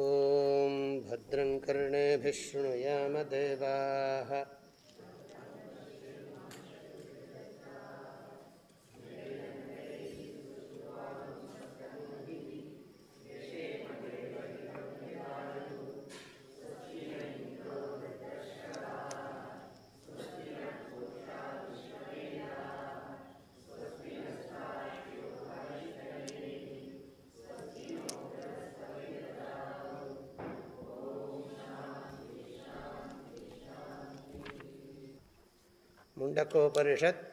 ॐ भद्रं कर्णेभिः शृणुयामदेवाः முண்டக்கோபனிஷத்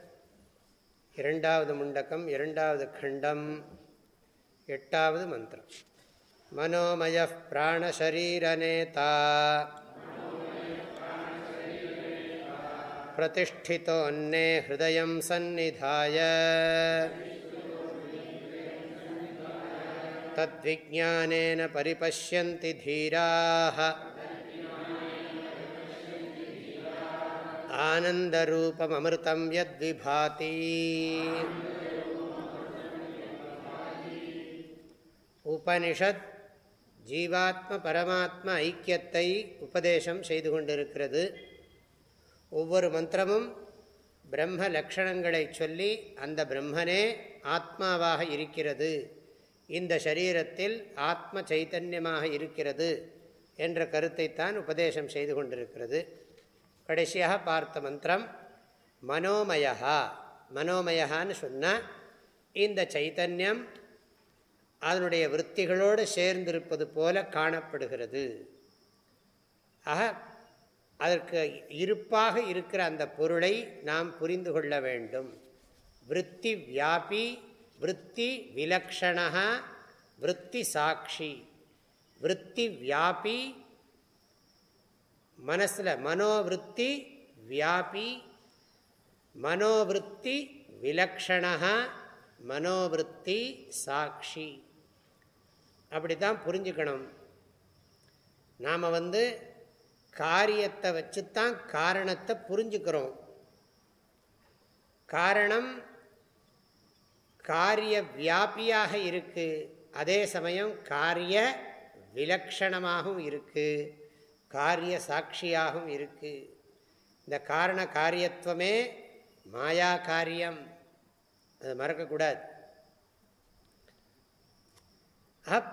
இரண்டாவது முண்டக்கம் இரண்டாவது खण्डम् எட்டாவது மந்திரம் மனோமய பிராணசரீரநேதா प्रतिष्ठितोऽन्ने हृदयं सन्निधाय तद्विज्ञानेन परिपश्यन्ति धीराः आनन्दरूपममृतं यद्विभाति உபனிஷத் ஜீவாத்ம பரமாத்ம ஐக்கியத்தை உபதேசம் செய்து கொண்டிருக்கிறது ஒவ்வொரு மந்திரமும் பிரம்ம லக்ஷணங்களை சொல்லி அந்த பிரம்மனே ஆத்மாவாக இருக்கிறது இந்த சரீரத்தில் ஆத்ம சைத்தன்யமாக இருக்கிறது என்ற கருத்தைத்தான் உபதேசம் செய்து கொண்டிருக்கிறது கடைசியாக பார்த்த மந்திரம் மனோமயா மனோமயான்னு சொன்னால் இந்த சைத்தன்யம் அதனுடைய விற்த்திகளோடு சேர்ந்திருப்பது போல காணப்படுகிறது. ஆக அதற்கு இருப்பாக இருக்கிற அந்த பொருளை நாம் புரிந்து கொள்ள வேண்டும். விற்பி வியாபி விற்பி விலக்ஷணா விற்பி சாட்சி விற்பி வியாபி மனசில் மனோவிருத்தி வியாபி மனோவிருத்தி விலக்ஷணா மனோவிருத்தி சாட்சி. அப்படி தான் புரிஞ்சுக்கணும். நாம் வந்து காரியத்தை வச்சுத்தான் காரணத்தை புரிஞ்சுக்கிறோம். காரணம் காரிய வியாபியாக இருக்குது அதே சமயம் காரிய விலக்ஷணமாகவும் இருக்குது காரிய சாட்சியாகவும் இருக்குது இந்த காரண காரியத்துவமே மாயா காரியம். அது மறக்கக்கூடாது.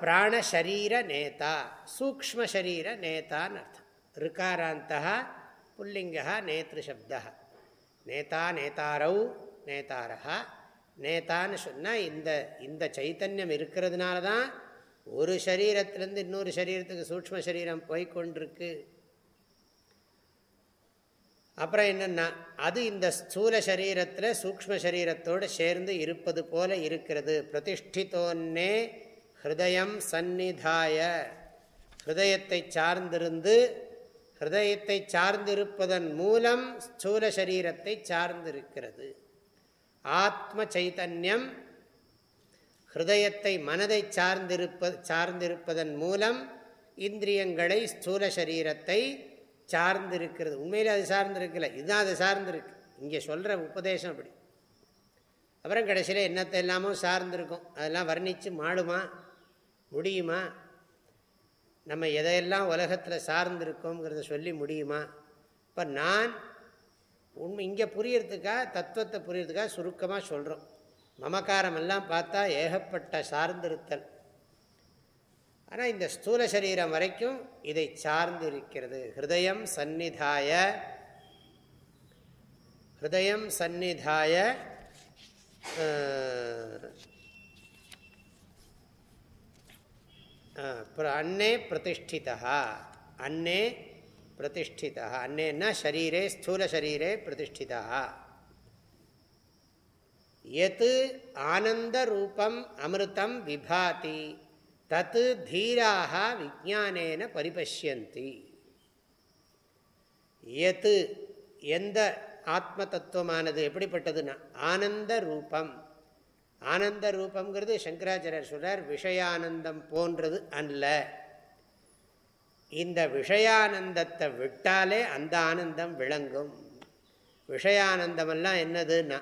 பிராணசரீர நேதா சூக்மசரீர நேதான்னு அர்த்தம். ரிகாராந்தா புல்லிங்கா நேத்ருசப்தா நேதா நேதாரௌ நேதாரா நேதான்னு சொன்னால் இந்த இந்த சைத்தன்யம் இருக்கிறதுனால தான் ஒரு சரீரத்திலேருந்து இன்னொரு சரீரத்துக்கு சூக்ம சரீரம் போய்கொண்டிருக்கு அப்புறம் என்னென்னா அது இந்த ஸ்தூல சரீரத்தில் சூக்ம சரீரத்தோடு சேர்ந்து இருப்பது போல இருக்கிறது. பிரதிஷ்டித்தோன்னே ஹிருதயம் சந்நிதாய. ஹிருதயத்தை சார்ந்திருந்து ஹிருதயத்தை சார்ந்திருப்பதன் மூலம் ஸ்தூல சரீரத்தை சார்ந்திருக்கிறது. ஆத்ம சைத்தன்யம் ஹிருதயத்தை மனதை சார்ந்திருப்ப சார்ந்திருப்பதன் மூலம் இந்திரியங்களை ஸ்தூல சரீரத்தை சார்ந்திருக்கிறது. உண்மையில் அது சார்ந்திருக்கல. இதுதான் அது சார்ந்திருக்கு. இங்கே சொல்கிற உபதேசம் அப்படி. அப்புறம் கடைசியில் என்னத்தை எல்லாமும் சார்ந்திருக்கும். அதெல்லாம் வர்ணித்து மாடுமா முடியுமா? நம்ம எதையெல்லாம் உலகத்தில் சார்ந்திருக்கோங்கிறத சொல்லி முடியுமா? இப்போ நான் உண்மை இங்கே புரியறதுக்காக தத்துவத்தை புரியறதுக்காக சுருக்கமாக சொல்கிறோம் மமக்காரம் எல்லாம் பார்த்தா ஏகப்பட்ட சார்ந்திருத்தல். ஆனால் இந்த ஸ்தூல சரீரம் வரைக்கும் இதை சார்ந்து இருக்கிறது ஹிருதயம் சந்நிதாய ஹிருதயம் சந்நிதாய அன்னே பிரதிஷ்டிதா அன்னே பிரதிஷ்டிதா அன்னேன்னா ஷரீரே ஸ்தூலசரீரே பிரதிஷ்டிதா எத் ஆனந்தரூபம் அமிர்தம் விபாதி தத் தீராக விஜானேன பரிபஷ்யந்தி. எத் எந்த ஆத்ம தத்துவமானது எப்படிப்பட்டதுன்னா ஆனந்த ரூபம் ஆனந்த ரூபங்கிறது சங்கராச்சாரியர் சொல்றார் விஷயானந்தம் போன்றது அல்ல. இந்த விஷயானந்தத்தை விட்டாலே அந்த ஆனந்தம் விளங்கும். விஷயானந்தமெல்லாம் என்னதுன்னா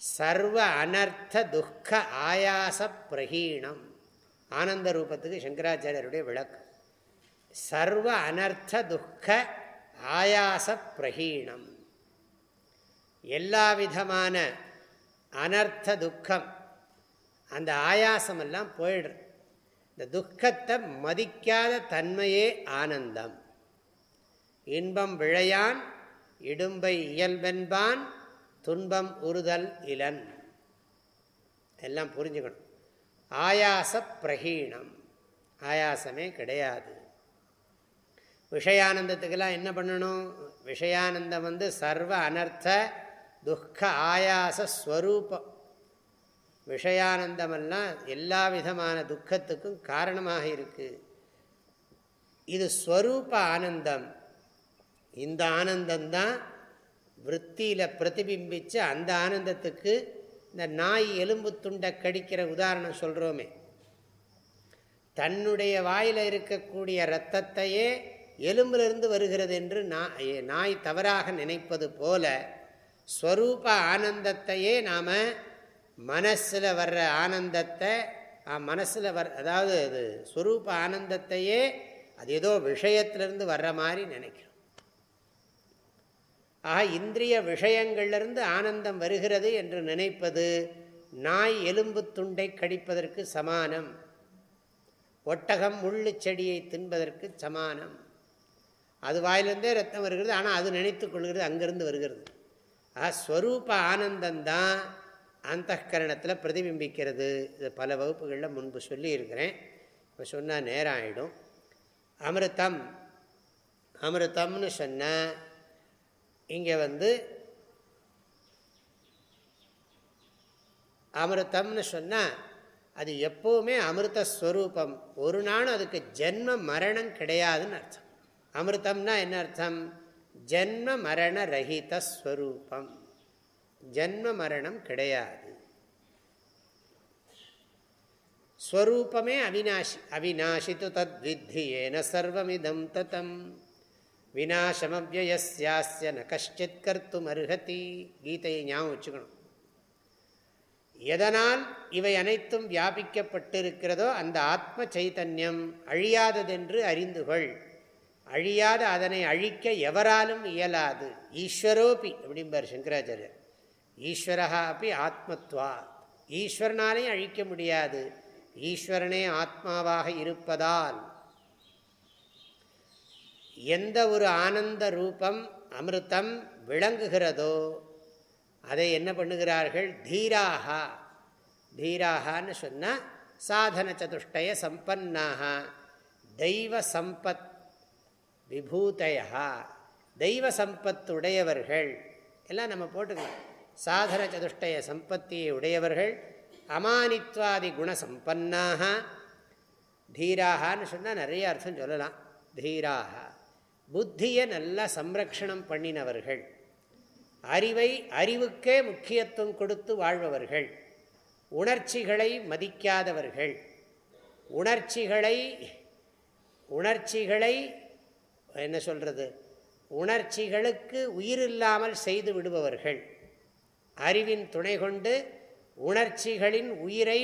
சர்வ அனர்த்த துக்க ஆயாச பிரகீணம் ஆனந்த ரூபத்துக்கு சங்கராச்சாரியருடைய விளக்கம். சர்வ அனர்த்த துக்க ஆயாச பிரகீணம் எல்லா விதமான அனர்த்த துக்கம் அந்த ஆயாசமெல்லாம் போயிடுற இந்த துக்கத்தை மதிக்காத தன்மையே ஆனந்தம். இன்பம் விழையான் இடும்பை இயல்பென்பான் துன்பம் உறுதல் இலன். எல்லாம் புரிஞ்சுக்கணும். ஆயாச பிரகீணம். ஆயாசமே கிடையாது. விஷயானந்தத்துக்கெல்லாம் என்ன பண்ணணும்? விஷயானந்தம் வந்து சர்வ அனர்த்த துக்க ஆயாச ஸ்வரூபம். விஷயானந்தமெல்லாம் எல்லா விதமான துக்கத்துக்கும் காரணமாக இருக்குது இது ஸ்வரூப ஆனந்தம். இந்த ஆனந்தம்தான் விற்த்தியில் பிரதிபிம்பித்து அந்த ஆனந்தத்துக்கு இந்த நாய் எலும்பு துண்டை கடிக்கிற உதாரணம் சொல்கிறோமே தன்னுடைய வாயில் இருக்கக்கூடிய இரத்தத்தையே எலும்பிலிருந்து வருகிறது என்று நாய் தவறாக நினைப்பது போல ஸ்வரூப ஆனந்தத்தையே நாம் மனசில் வர்ற ஆனந்தத்தை மனசில் வர் அதாவது அது ஸ்வரூப ஆனந்தத்தையே அது ஏதோ விஷயத்திலிருந்து வர்ற மாதிரி நினைக்கிறோம். ஆக இந்திரிய விஷயங்கள்லேருந்து ஆனந்தம் வருகிறது என்று நினைப்பது நாய் எலும்பு துண்டை கடிப்பதற்கு சமானம். ஒட்டகம் முள்ளு செடியை தின்பதற்கு சமானம். அது வாயிலிருந்தே ரத்தம் வருகிறது ஆனால் அது நினைத்து கொள்கிறது அங்கிருந்து வருகிறது. ஆ ஸ்வரூப ஆனந்தந்தான் அந்த கரணத்தில் பிரதிபிம்பிக்கிறது. இது பல வகுப்புகளில் முன்பு சொல்லியிருக்கிறேன். இப்போ சொன்னால் நேரம் ஆகிடும் அமிர்தம். அமிர்தம்னு சொன்னால் இங்கே வந்து அமிர்தம்னு சொன்னால் அது எப்போவுமே அமிர்தஸ்வரூபம் ஒரு நாளும் அதுக்கு ஜென்ம மரணம் கிடையாதுன்னு அர்த்தம். அமிர்தம்னா என்ன அர்த்தம்? ஜென்ம மரண ரஹித ஸ்வரூபம். ஜென்ம மரணம் கிடையாது. ஸ்வரூபமே அவிநாசி அவிநாசி தத்வித்தியேன ஏன சர்வமிதம் தத்தம் விநாசமவியஸ்யாஸ்ய ந கஷ்டித் கர்த்தும் அருகதி கீதையை ஞாபகம் வச்சுக்கணும் எதனால் இவை அனைத்தும் வியாபிக்கப்பட்டிருக்கிறதோ அந்த ஆத்ம சைத்தன்யம் அழியாததென்று அறிந்துகொள் அழியாத அதனை அழிக்க எவராலும் இயலாது ஈஸ்வரோபி அப்படிம்பார் சங்கராச்சாரியர் ஈஸ்வரா அப்படி ஆத்மத்வா ஈஸ்வரனாலையும் அழிக்க முடியாது ஈஸ்வரனே ஆத்மாவாக இருப்பதால் எந்த ஒரு ஆனந்த ரூபம் அமிர்தம் விளங்குகிறதோ அதை என்ன பண்ணுகிறார்கள்? தீராகா. தீராகான்னு சொன்னால் சாதன சதுஷ்டய சம்பன்னாக. தெய்வ சம்பத் விபூதையா தெய்வ சம்பத்துடையவர்கள். எல்லாம் நம்ம போட்டுக்கலாம். சாதன சதுஷ்டய சம்பத்தியை உடையவர்கள் அமானித்வாதி குணசம்பன்னாக தீராகான்னு சொன்னால் நிறைய அர்த்தம் சொல்லலாம். தீராக. புத்தியை நல்லா சம்ரக்ஷணம் பண்ணினவர்கள். அறிவை அறிவுக்கே முக்கியத்துவம் கொடுத்து வாழ்பவர்கள். உணர்ச்சிகளை மதிக்காதவர்கள். உணர்ச்சிகளை உணர்ச்சிகளை என்ன சொல்கிறது உணர்ச்சிகளுக்கு உயிரில்லாமல் செய்து விடுபவர்கள். அறிவின் துணை கொண்டு உணர்ச்சிகளின் உயிரை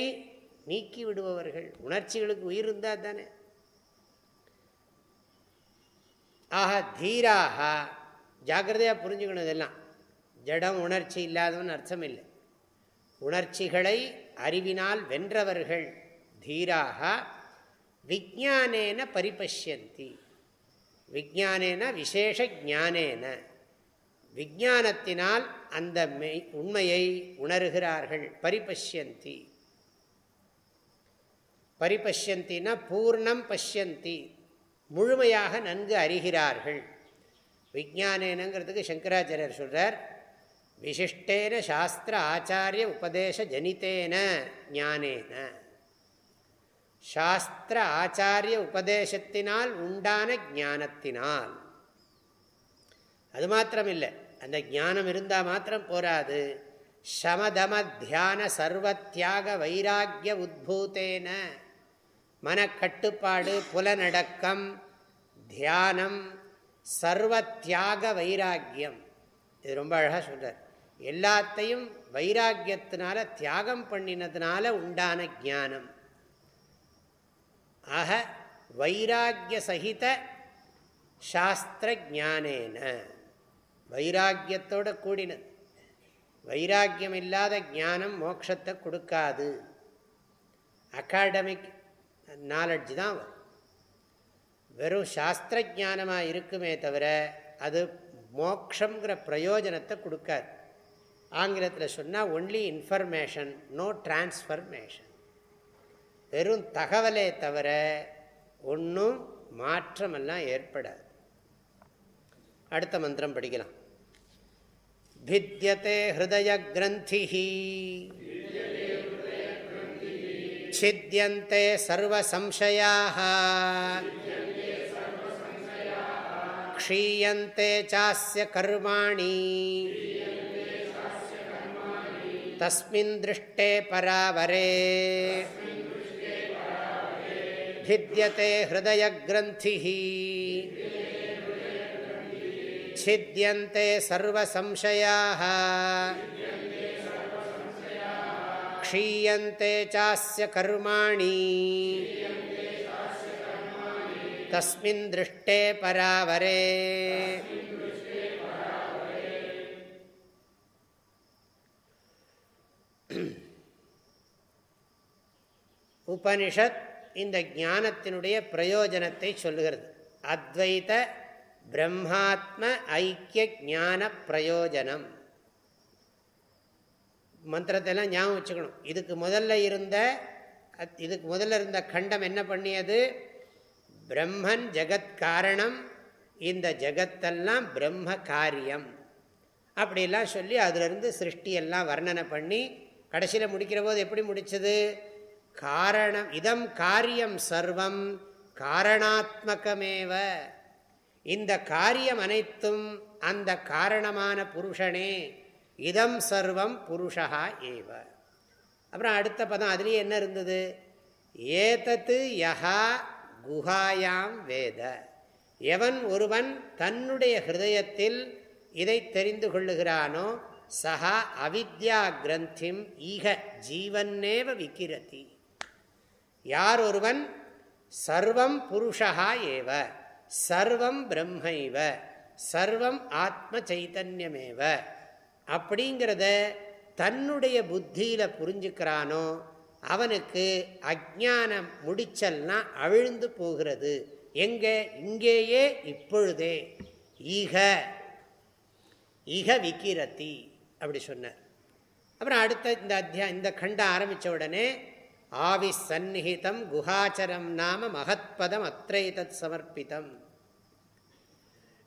நீக்கி விடுபவர்கள். உணர்ச்சிகளுக்கு உயிர் இருந்தால் தானே? ஆக தீராக ஜாக்கிரதையாக புரிஞ்சுக்கணும் இதெல்லாம். ஜடம் உணர்ச்சி இல்லாதவன் அர்த்தம் இல்லை உணர்ச்சிகளை அறிவினால் வென்றவர்கள் தீராக விஜானேன பரிபஷ்யந்தி. விஜானேன விசேஷ ஜானேன விஜானத்தினால் அந்த மெய் உண்மையை உணர்கிறார்கள். பரிபஷ்யந்தி. பரிபஷ்யந்தினா பூர்ணம் பஷ்யந்தி. முழுமையாக நன்கு அறிகிறார்கள். விஜானேனங்கிறதுக்கு சங்கராச்சாரியர் சொல்கிறார் விசிஷ்டேன சாஸ்திர ஆச்சாரிய உபதேச ஜனித்தேன ஞானேன. சாஸ்திர ஆச்சாரிய உபதேசத்தினால் உண்டான ஞானத்தினால். அது மாத்திரமில்லை அந்த ஞானம் இருந்தால் மாத்திரம் போராது. சமதம தியான சர்வத்தியாக வைராக்கிய உத்பூத்தேன. மனக்கட்டுப்பாடு புலநடக்கம் தியானம் சர்வத்தியாக வைராக்கியம். இது ரொம்ப அழகாக சொல்கிறார் எல்லாத்தையும் வைராக்கியத்தினால தியாகம் பண்ணினதுனால உண்டான ஜானம் ஆக வைராக்கிய சகித சாஸ்திர ஜானேன வைராக்கியத்தோடு கூடினது. வைராக்கியம் இல்லாத ஜானம் மோட்சத்தை கொடுக்காது. அகாடமிக் நாலெட்ஜ் தான் வரும் வெறும் சாஸ்திர ஜானமாக இருக்குமே தவிர அது மோக்ஷங்கிற பிரயோஜனத்தை கொடுக்காது ஆங்கிலத்தில் சொன்னால் ஒன்லி இன்ஃபர்மேஷன் நோ டிரான்ஸ்ஃபர்மேஷன் வெறும் தகவலே தவிர ஒன்றும் மாற்றமெல்லாம் ஏற்படாது அடுத்த மந்திரம் படிக்கலாம் भिद्यते हृदयग्रन्थिः छिद्यन्ते सर्वसंशयाः क्षीयन्ते चास्य कर्माणि तस्मिन् दृष्टे परावरे भिद्यते हृदयग्रन्थिः छिद्यन्ते सर्वसंशयाः क्षीयन्ते चास्य कर्माणि तस्मिन् दृष्टे परावरे உபனிஷத் இந்த ஞானத்தினுடைய பிரயோஜனத்தை சொல்லுகிறது அத்வைத பிரம்மாத்ம ஐக்கிய ஞான பிரயோஜனம் மந்திரத்தெல்லாம் ஞாபகம் வச்சுக்கணும். இதுக்கு முதல்ல இருந்த இதுக்கு முதல்ல இருந்த கண்டம் என்ன பண்ணியது? பிரம்மன் ஜெகத் காரணம். இந்த ஜெகத்தெல்லாம் பிரம்ம காரியம். அப்படிலாம் சொல்லி அதிலிருந்து சிருஷ்டியெல்லாம் வர்ணனை பண்ணி கடைசியில் முடிக்கிற போது எப்படி முடிச்சது? காரணம் இதம் காரியம் சர்வம் காரணாத்மகமேவ. இந்த காரியம் அனைத்தும் அந்த காரணமான புருஷனே. இதம் சர்வம் புருஷா ஏவ. அப்புறம் அடுத்த பதம் அதுலேயே என்ன இருந்தது? ஏதத்து யஹா குஹாயாம் வேத. எவன் ஒருவன் தன்னுடைய ஹிருதயத்தில் இதை தெரிந்து கொள்ளுகிறானோ சஹா அவித்யா கிரந்திம் ஈக ஜீவன்னேவ விக்கிரதி. யார் ஒருவன்? சர்வம் புருஷா ஏவ. சர்வம் பிரம்மைவ. சர்வம் ஆத்ம சைத்தன்யமேவ. அப்படிங்கிறத தன்னுடைய புத்தியில் புரிஞ்சுக்கிறானோ அவனுக்கு அஜானம் முடிச்சல்னா அவிழ்ந்து போகிறது. எங்கே? இங்கேயே இப்பொழுதே. ஈக ஈக விக்கிரத்தி அப்படி சொன்னார். அப்புறம் அடுத்த இந்த அத்தியா இந்த கண்டம் ஆரம்பித்த உடனே ஆவி சந்நிகிதம் குஹாச்சரம் நாம மகத்பதம் அத்தைதத் சமர்ப்பிதம்.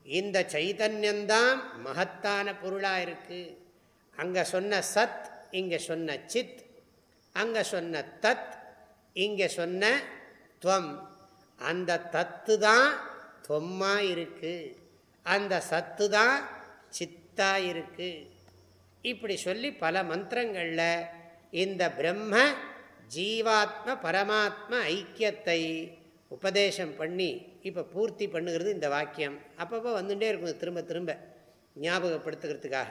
இந்த சைதன்யந்தான் மகத்தான பொருளாக இருக்குது அங்கே சொன்ன சத் இங்கே சொன்ன சித் அங்கே சொன்ன தத் இங்கே சொன்ன துவம். அந்த தத்து தான் தொம்மாக இருக்குது அந்த சத்து தான் சித்தாக இருக்குது இப்படி சொல்லி பல மந்திரங்களில் இந்த பிரம்ம ஜீவாத்ம பரமாத்ம ஐக்கியத்தை உபதேசம் பண்ணி இப்போ பூர்த்தி பண்ணுகிறது இந்த வாக்கியம். அப்பப்போ வந்துட்டே இருக்கும் திரும்ப திரும்ப ஞாபகப்படுத்துகிறதுக்காக.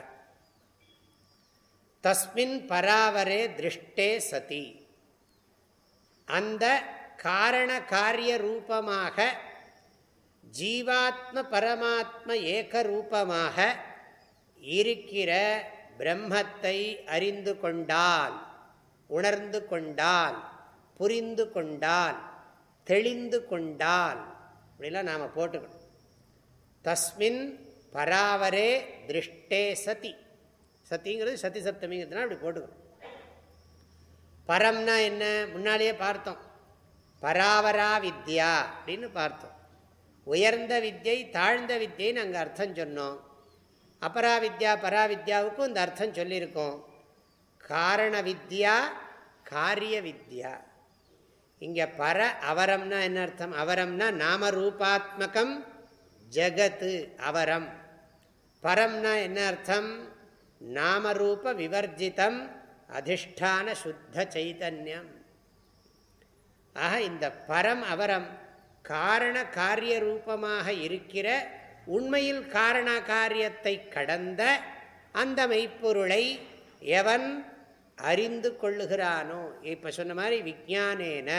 தஸ்மின் பராவரே திருஷ்டே சதி. அந்த காரண காரிய ரூபமாக ஜீவாத்ம பரமாத்ம ஏக ரூபமாக இருக்கிற பிரம்மத்தை அறிந்து கொண்டால் உணர்ந்து கொண்டால் புரிந்து கொண்டால் தெளிந்து கொண்டால் அப்படிலாம் நாம் போட்டுக்கணும். தஸ்மின் பராவரே திருஷ்டே சதி. சத்திங்கிறது சதி சப்தமிங்கிறதுனா அப்படி போட்டுக்கணும். பரம்னா என்ன? முன்னாலேயே பார்த்தோம். பராவரா வித்யா அப்படின்னு பார்த்தோம். உயர்ந்த வித்யை தாழ்ந்த வித்யைன்னு அங்கே அர்த்தம் சொன்னோம். அபராவித்யா பராவித்யாவுக்கும் இந்த அர்த்தம் சொல்லியிருக்கோம். காரண வித்யா காரிய வித்யா. இங்கே பர அவரம்னா என்ன அர்த்தம்? அவரம்னா நாமரூபாத்மகம் ஜகத்து அவரம். பரம்னா என்ன அர்த்தம்? நாமரூப விவர்ஜிதம் அதிஷ்டான சுத்த சைதன்யம். ஆக இந்த பரம் அவரம் காரண காரிய ரூபமாக இருக்கிற உண்மையில் காரண காரியத்தை கடந்த அந்த மெய்ப்பொருளை எவன் அறிந்து கொள்ளுகிறானோ? இப்போ சொன்ன மாதிரி விஜானேன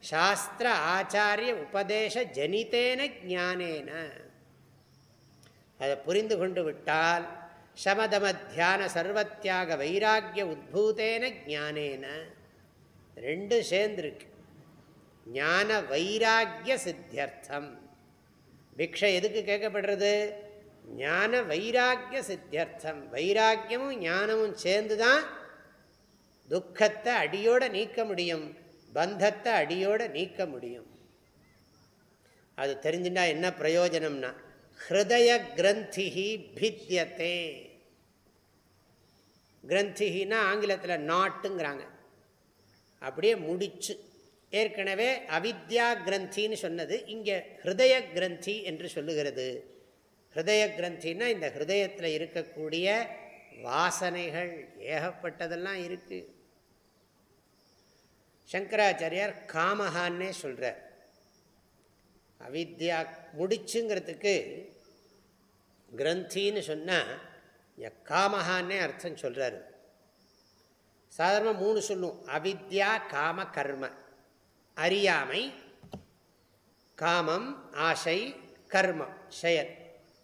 சாஸ்திர ஆச்சாரிய உபதேச ஜனிதேன ஜானேன அதை புரிந்து கொண்டு விட்டால் சமதம தியான சர்வத்தியாக வைராக்கிய உத்பூதேன ஜானேன ரெண்டு சேர்ந்துருக்கு. ஞான வைராக்கிய சித்தியர்த்தம். பிக்ஷை எதுக்கு கேட்கப்படுறது? ஞான வைராக்கிய சித்தியர்த்தம். வைராக்கியமும் ஞானமும் சேர்ந்து தான் துக்கத்தை அடியோட நீக்க முடியும் பந்தத்தை அடியோட நீக்க முடியும். அது தெரிஞ்சுட்டா என்ன பிரயோஜனம்னா ஹிருதய கிரந்தி பித்தியத்தே கிரந்தினா ஆங்கிலத்தில் நாட்டுங்கிறாங்க. அப்படியே முடிச்சு. ஏற்கனவே அவித்யா கிரந்தின்னு சொன்னது இங்கே ஹிருதய கிரந்தி என்று சொல்லுகிறது. ஹிருதய கிரந்தின்னா இந்த ஹிருதயத்தில் இருக்கக்கூடிய வாசனைகள் ஏகப்பட்டதெல்லாம் இருக்குது சங்கராச்சாரியார் காமஹான்னே சொல்கிறார் அவித்யா முடிச்சுங்கிறதுக்கு கிரந்தின்னு சொன்னால் காமஹான்னே அர்த்தம் சொல்கிறாரு சாதாரணமாக மூணு சொல்லும் அவித்யா காம கர்ம. அறியாமை காமம் ஆசை கர்மம் செயல்.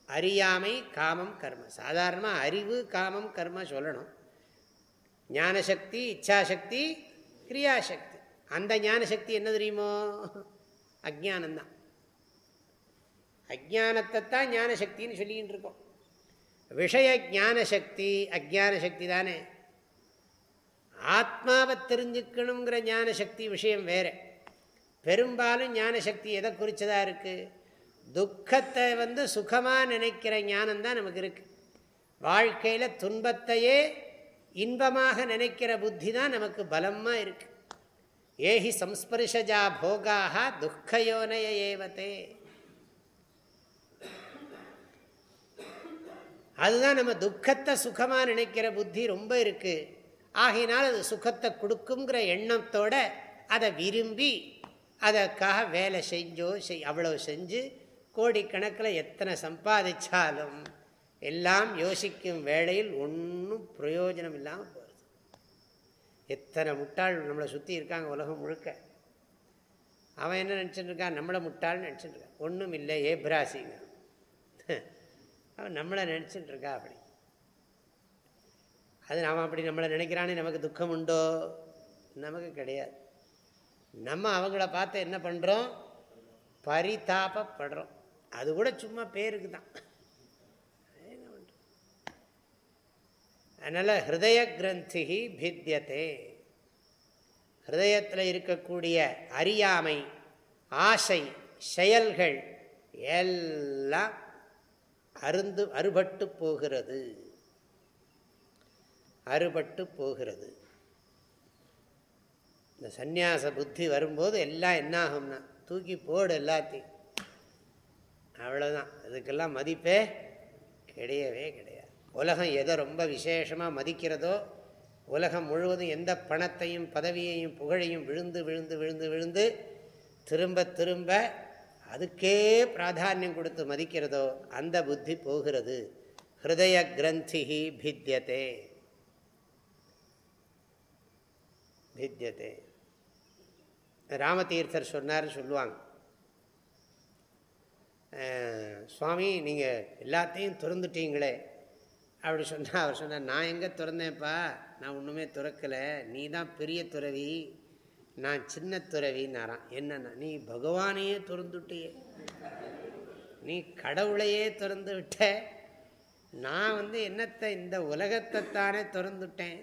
அறியாமை காமம் கர்ம. சாதாரணமாக அறிவு காமம் கர்ம சொல்லணும். ஞானசக்தி இச்சாசக்தி கிரியாசக்தி. அந்த ஞானசக்தி என்ன தெரியுமோ? அஜானந்தான் அஜானத்தை தான் ஞானசக்தின்னு சொல்லிக்கிட்டு இருக்கோம். விஷய ஞானசக்தி அஜான சக்தி தானே. ஆத்மாவை தெரிஞ்சுக்கணுங்கிற ஞானசக்தி விஷயம் வேறு. பெரும்பாலும் ஞானசக்தி எதை குறித்ததாக இருக்குது துக்கத்தை வந்து சுகமாக நினைக்கிற ஞானம்தான் நமக்கு இருக்குது வாழ்க்கையில் துன்பத்தையே இன்பமாக நினைக்கிற புத்தி தான் நமக்கு பலமாக இருக்குது ஏஹி சம்ஸ்பர்ஷஜா போகாக துக்கயோனய ஏவத்தே அதுதான் நம்ம துக்கத்தை சுகமாக நினைக்கிற புத்தி ரொம்ப இருக்குது ஆகையினால் அது சுகத்தை கொடுக்குங்கிற எண்ணத்தோட அதை விரும்பி அதற்காக வேலை செஞ்சோ செய் அவ்வளோ செஞ்சு கோடிக்கணக்கில் எத்தனை சம்பாதிச்சாலும் எல்லாம் யோசிக்கும் வேளையில் ஒன்றும் பிரயோஜனம் இல்லாமல் எத்தனை முட்டாள் நம்மளை சுற்றி இருக்காங்க உலகம் முழுக்க. அவன் என்ன நினச்சிட்டு இருக்கான்? நம்மளை முட்டாள்னு நினச்சிட்டு இருக்கான். ஒன்றும் இல்லை ஏப்ராசிங்க அவன் நம்மளை நினச்சிட்டு இருக்கா அப்படி. அது நாம் அப்படி நம்மளை நினைக்கிறானே நமக்கு துக்கம் உண்டோ? நமக்கு கிடையாது. நம்ம அவங்கள பார்த்து என்ன பண்ணுறோம் பரிதாபப்படுறோம். அது கூட சும்மா பேருக்கு தான். அதனால் ஹிருதய கிரந்தி பித்தியத்தே ஹிருதயத்தில் இருக்கக்கூடிய அறியாமை ஆசை செயல்கள் எல்லாம் அருந்து அறுபட்டு போகிறது. அறுபட்டு போகிறது. இந்த சந்நியாச புத்தி வரும்போது எல்லாம் என்ன ஆகும்னா தூக்கி போடு எல்லாத்தையும். அவ்வளோதான் இதுக்கெல்லாம் மதிப்பே கிடையவே கிடையாது. உலகம் எதை ரொம்ப விசேஷமாக மதிக்கிறதோ உலகம் முழுவதும் எந்த பணத்தையும் பதவியையும் புகழையும் விழுந்து விழுந்து விழுந்து விழுந்து திரும்ப திரும்ப அதுக்கே பிராதானியம் கொடுத்து மதிக்கிறதோ அந்த புத்தி போகிறது. ஹிருதய கிரந்தி பித்தியதே பித்தியதே ராமதீர்த்தர் சொன்னார் சொல்லுவாங்க. சுவாமி நீங்கள் எல்லாத்தையும் திறந்துட்டீங்களே. அப்படி சொன்னால் அவர் சொன்னார் நான் எங்கே திறந்தேன்ப்பா? நான் ஒன்றுமே துறக்கலை. நீ தான் பெரிய துறவி. நான் சின்ன துறவின்னாரான் என்னன்னா நீ பகவானையே திறந்துட்டியே. நீ கடவுளையே திறந்து விட்ட. நான் வந்து என்னத்தை இந்த உலகத்தை தானே திறந்துட்டேன்.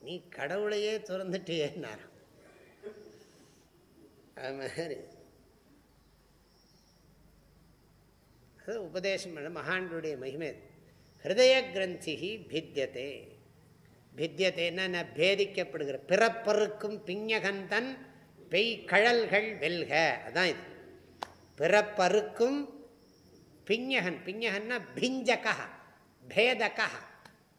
நீ கடவுளையே திறந்துட்டியேன்னாரான் அது மாதிரி. அது உபதேசம் மகான்களுடைய மகிமை ஹிருதய கிரந்தி பித்தியதே பித்தியத்தைன்னா பேதிக்கப்படுகிற பிறப்பருக்கும் பிஞகந்தன் பெய் கழல்கள் வெல்க அதான் இது பிறப்பருக்கும் பிஞகன் பிஞகன்னா பிஞ்சகா பேதகா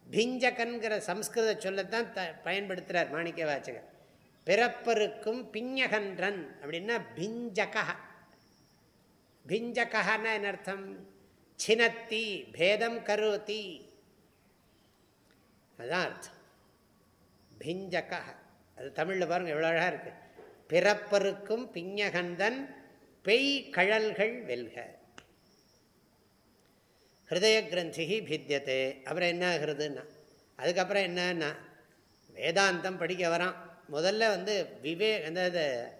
பிஞ்சகன்கிற சம்ஸ்கிருத சொல்லத்தான் த பயன்படுத்துகிறார் மாணிக்க வாச்சகர் பிறப்பருக்கும் பிஞகன்றன் அப்படின்னா பிஞ்சகா பிஞ்சகான்னா என்ன அர்த்தம் சினத்தி பேதம் கருத்தி அதான் அர்த்தம். பிஞ்சக. அது தமிழில் பாருங்கள் எவ்வளோ அழகாக இருக்குது பிறப்பருக்கும் பிஞகந்தன் பெய் கழல்கள் வெல்க. ஹிருதய கிரந்திகி பித்தியத்தே அப்புறம் என்ன ஆகுறதுன்னா அதுக்கப்புறம் என்னன்னா? வேதாந்தம் படிக்க வரான். முதல்ல வந்து விவே அந்த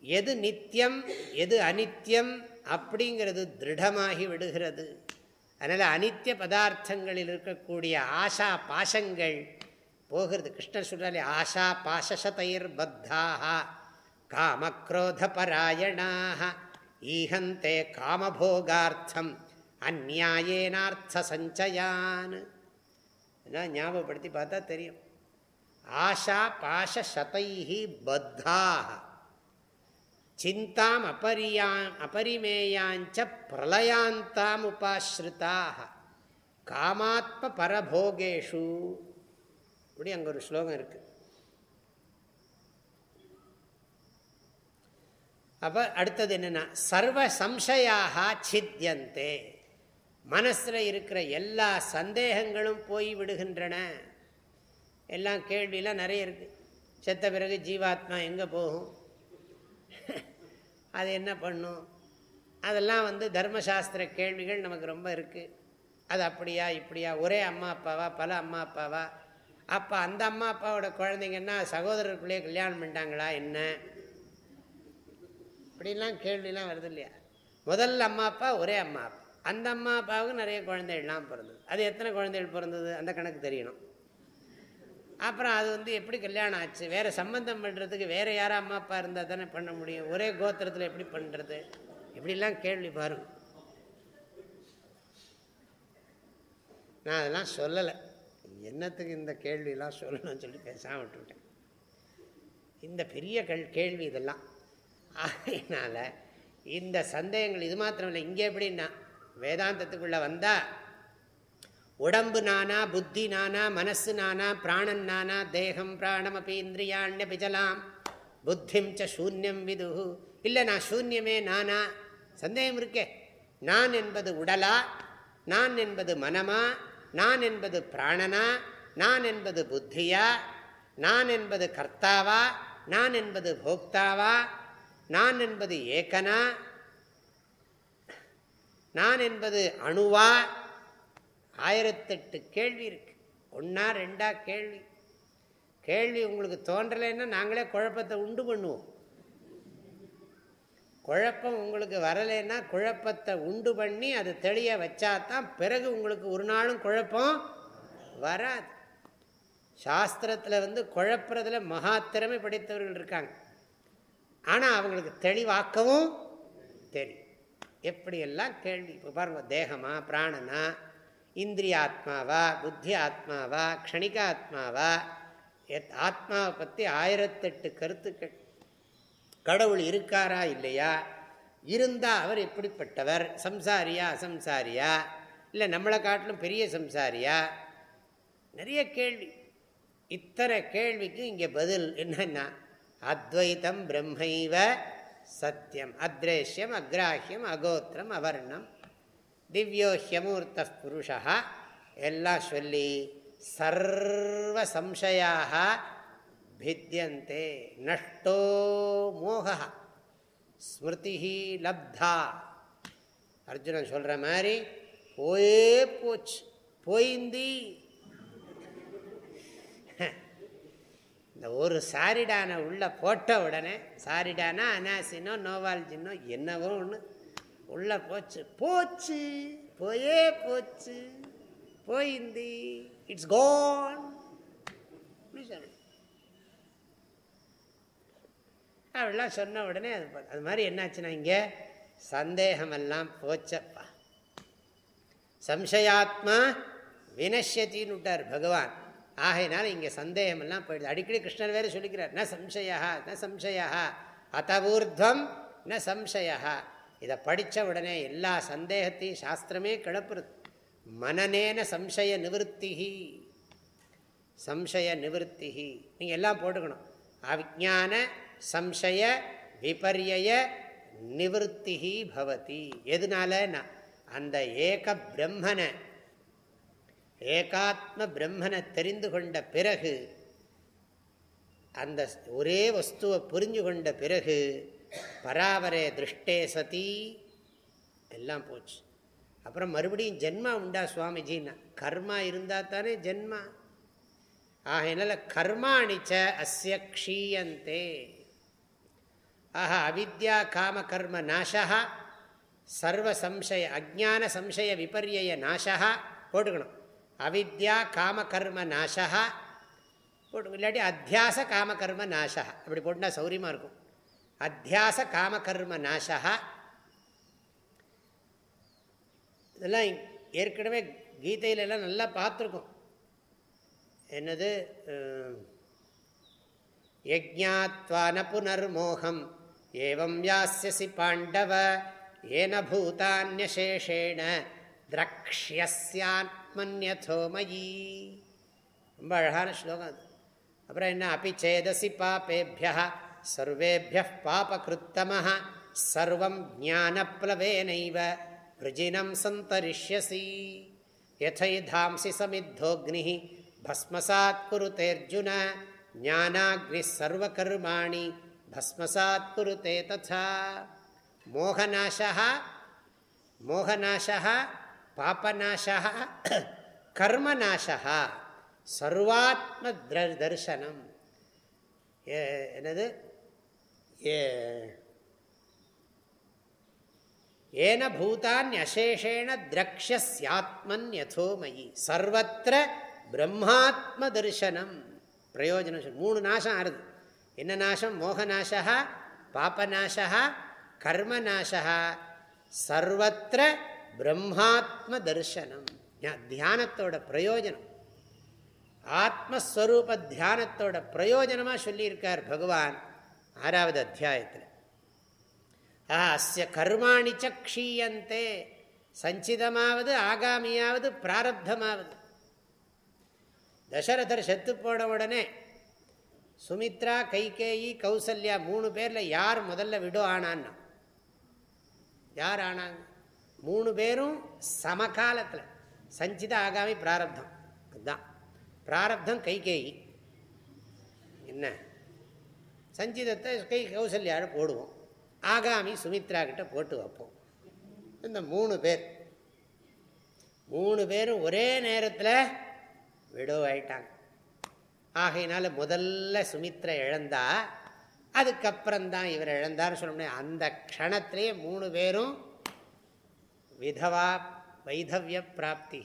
எது நித்தியம் எது அனித்யம் அப்படிங்கிறது திருடமாகி விடுகிறது. அதனால் அனித்திய பதார்த்தங்களில் இருக்கக்கூடிய ஆஷா பாசங்கள் போகிறது. கிருஷ்ணர் சொல்கிறாலே ஆஷா பாசசதைர் பத்தாக காமக்ரோத பராயணாக ஈகந்தே காமபோகார்த்தம் அந்நியாயேனார்த்த சஞ்சயான். ஞாபகப்படுத்தி பார்த்தா தெரியும். ஆஷா பாசசதைஹி பத்தாக சிந்தாம் அபரியா அபரிமேயாஞ்ச பிரளயாந்தாம் உபாஸ்ருதாக காமாத்ம பரபோகேஷு. அப்படி அங்கே ஒரு ஸ்லோகம் இருக்கு. அப்போ அடுத்தது என்னென்னா சர்வ சம்சயாக சித்தியந்தே. மனசில் இருக்கிற எல்லா சந்தேகங்களும் போய் விடுகின்றன. எல்லாம் கேள்வியெலாம் நிறைய இருக்குது செத்த பிறகு ஜீவாத்மா எங்கே போகும்? அது என்ன பண்ணும்? அதெல்லாம் வந்து தர்மசாஸ்திர கேள்விகள் நமக்கு ரொம்ப இருக்குது அது அப்படியா இப்படியா? ஒரே அம்மா அப்பாவா? பல அம்மா அப்பாவா? அப்போ அந்த அம்மா அப்பாவோட குழந்தைங்கன்னா சகோதரருக்குள்ளேயே கல்யாணம் பண்ணிட்டாங்களா என்ன? இப்படிலாம் கேள்விலாம் வருது இல்லையா? முதல் அம்மா அப்பா ஒரே அம்மா அப்பா. அந்த அம்மா அப்பாவுக்கு நிறைய குழந்தைகள்லாம் பிறந்தது. அது எத்தனை குழந்தைகள் பிறந்தது? அந்த கணக்கு தெரியணும். அப்புறம் அது வந்து எப்படி கல்யாணம் ஆச்சு? வேறு சம்மந்தம் பண்ணுறதுக்கு வேறு யாரும் அம்மா அப்பா இருந்தால் தானே பண்ண முடியும்? ஒரே கோத்திரத்தில் எப்படி பண்ணுறது இப்படிலாம் கேள்வி பாருங்க நான் அதெல்லாம் சொல்லலை. என்னத்துக்கு இந்த கேள்வியெல்லாம் சொல்லணும்னு சொல்லி பேசாமல் விட்டுவிட்டேன் இந்த பெரிய கல் கேள்வி இதெல்லாம். அதனால் இந்த சந்தேகங்கள் இது மாத்திரம் இல்லை. இங்கே எப்படின்னா வேதாந்தத்துக்குள்ளே வந்தால் உடம்பு நானா புத்தி நானா மனசு நானா பிராணன் நானா தேகம் பிராணம் அப்படி இந்திரியாண்ய பிஜலாம். புத்திம் ச சூன்யம் விது. இல்லை நான் சூன்யமே நானா? சந்தேகம் இருக்கே. நான் என்பது உடலா? நான் என்பது மனமா? நான் என்பது பிராணனா? நான் என்பது புத்தியா? நான் என்பது கர்த்தாவா? நான் என்பது போக்தாவா? நான் என்பது ஏக்கனா நான் என்பது அணுவா? ஆயிரத்தெட்டு கேள்வி இருக்குது ஒன்றா ரெண்டா கேள்வி. கேள்வி உங்களுக்கு தோன்றலைன்னா நாங்களே குழப்பத்தை உண்டு பண்ணுவோம். குழப்பம் உங்களுக்கு வரலைன்னா குழப்பத்தை உண்டு பண்ணி அது தெளிய வச்சாதான் பிறகு உங்களுக்கு ஒரு நாளும் குழப்பம் வராது. சாஸ்திரத்தில் வந்து குழப்புறதுல மகா திறமை படித்தவர்கள் இருக்காங்க. ஆனால் அவங்களுக்கு தெளிவாக்கவும் தெரியும். எப்படியெல்லாம் கேள்வி? இப்போ பாருங்கள் தேகமா பிராணனா இந்திரியாத்மாவா புத்தி ஆத்மாவா க்ஷணிகாத்மாவா ஆத்மாவை பற்றி ஆயிரத்தெட்டு கருத்துக்கள். கடவுள் இருக்காரா இல்லையா? இருந்தால் அவர் எப்படிப்பட்டவர்? சம்சாரியா அசம்சாரியா? இல்லை நம்மளை காட்டிலும் பெரிய சம்சாரியா? நிறைய கேள்வி. இத்தனை கேள்விக்கு இங்கே பதில் என்னன்னா அத்வைத்தம் பிரம்மைவ சத்தியம் அத்ரேஷ்யம் அக்ராஹியம் அகோத்திரம் அவர்ணம் திவ்யோ ஹியமூர்த்த புருஷா எல்லாம் சொல்லி சர்வ சம்சயாக भिद्यन्ते नष्टो मोहः ஸ்மிருதி லப்தா அர்ஜுனன் சொல்கிற மாதிரி போயே போச்சு போயிந்தி இந்த ஒரு சாரிடான உள்ள போட்ட உடனே சாரிடானா அனாசினோ நோவால்ஜினோ என்னவோ ஒன்று உள்ள போச்சு. போச்சு. போயே போச்சு. போயிந்தி இட்ஸ் கோன் சொல்லு. அப்படிலாம் சொன்ன உடனே அது அது மாதிரி என்னாச்சுன்னா இங்கே சந்தேகமெல்லாம் போச்சப்பா. சம்சயாத்மா வினஷ்யத்தின்னு விட்டார் பகவான். ஆகையினால இங்கே சந்தேகமெல்லாம் போயிடுது. அடிக்கடி கிருஷ்ணர் வேறு சொல்லிக்கிறார் ந சம்சயா ந சம்சயா அத்தவூர்துவம் ந சம்சயா இதை படித்த உடனே எல்லா சந்தேகத்தையும் சாஸ்திரமே கிளப்புறது. மனநேன சம்சய நிவத்தி சம்சய நிவத்தி நீங்கள் எல்லாம் போட்டுக்கணும். அவிஜான சம்சய விபரிய நிவத்தி பவதி. எதனால அந்த ஏக பிரம்மனை ஏகாத்ம பிரம்மனை தெரிந்து கொண்ட பிறகு அந்த ஒரே வஸ்துவை புரிஞ்சு கொண்ட பிறகு பராவரே திருஷ்டே சதி. எல்லாம் போச்சு. அப்புறம் மறுபடியும் ஜென்மா உண்டா சுவாமிஜின்னா? கர்மா இருந்தால் தானே ஜென்மா. ஆகையினால கர்மாணிச்ச அஸ்ய க்ஷீயந்தே. ஆஹா அவித்யா காம கர்ம நாசா சர்வ சம்சய அஜான சம்சய விபரிய நாசா போட்டுக்கணும். அவித்யா காம கர்ம நாசா போட்டு இல்லாட்டி அத்தியாச காம கர்ம நாசா அப்படி போட்டுனா சௌரியமாக இருக்கும். அத்தியாச காமகர்ம நாசா இதெல்லாம் ஏற்கனவே கீதையிலெல்லாம் நல்லா பார்த்துருக்கோம். என்னது? யஜாத்வான புனர்மோகம். ஏவம் யாசியசி பாண்டவ ஏன பூதான்யசேஷேண. திரக்ஷியஸ்யாத்மன்யதோமயி. ரொம்ப அழகான ஸ்லோகம் அது. அப்புறம் என்ன? அப்பி சேதசி பாப்பேபிய சர்வேபிய பாபகிருத்தம சர்வம் ஜானப்ளவேனைவ ரிஜினம் சந்தரிஷ்யசி யதைதாம்சி சமித்தோக்னி பஸ்மசாத் குருத்தேர்ஜுன ஞானாக்னி சர்வகர்மாணி பஸ்மசாத் குருத்தே ததா மோகநாசா மோகநாசா பாபநாசா கர்மநாசா சர்வாத்ம தர்சனம் என்னது? ஏன பூதான் அசேஷேண திரக்ஷியாத்மன் யதோமயி சர்வத்திர பிரம்மாத்ம தரிசனம் பிரயோஜனம் மூணு நாசம் ஆறுது என்ன நாசம் மோகநாசா பாபநாசா கர்மநாசா சர்வத்திர பிரம்மாத்ம தரிசனம் தியானத்தோட பிரயோஜனம் ஆத்மஸ்வரூப தியானத்தோட பிரயோஜனமாக சொல்லியிருக்கார் பகவான் ஆறாவது அத்தியாயத்தில் அஸ்ய கர்மாணி சீயந்தே சஞ்சிதமாவது ஆகாமியாவது பிராரப்தமாவது தசரதர் செத்து போன உடனே சுமித்ரா கைகேயி கௌசல்யா மூணு பேரில் யார் முதல்ல விடோ ஆனான்னா யார் ஆனாங்க மூணு பேரும் சமகாலத்தில் சஞ்சித ஆகாமி பிராரப்தம் அதுதான் பிராரப்தம் கைகேயி என்ன சஞ்சிதத்தை கை கௌசல்யாவை போடுவோம். ஆகாமி சுமித்ரா கிட்ட போட்டு வைப்போம். இந்த மூணு பேர். மூணு பேரும் ஒரே நேரத்தில் விடோ ஆயிட்டாங்க ஆகையினால முதல்ல சுமித்ரை இழந்தா அதுக்கப்புறம்தான் இவர் இழந்தார்னு சொல்ல அந்த க்ஷணத்திலேயே மூணு பேரும் விதவா வைதவிய பிராப்தி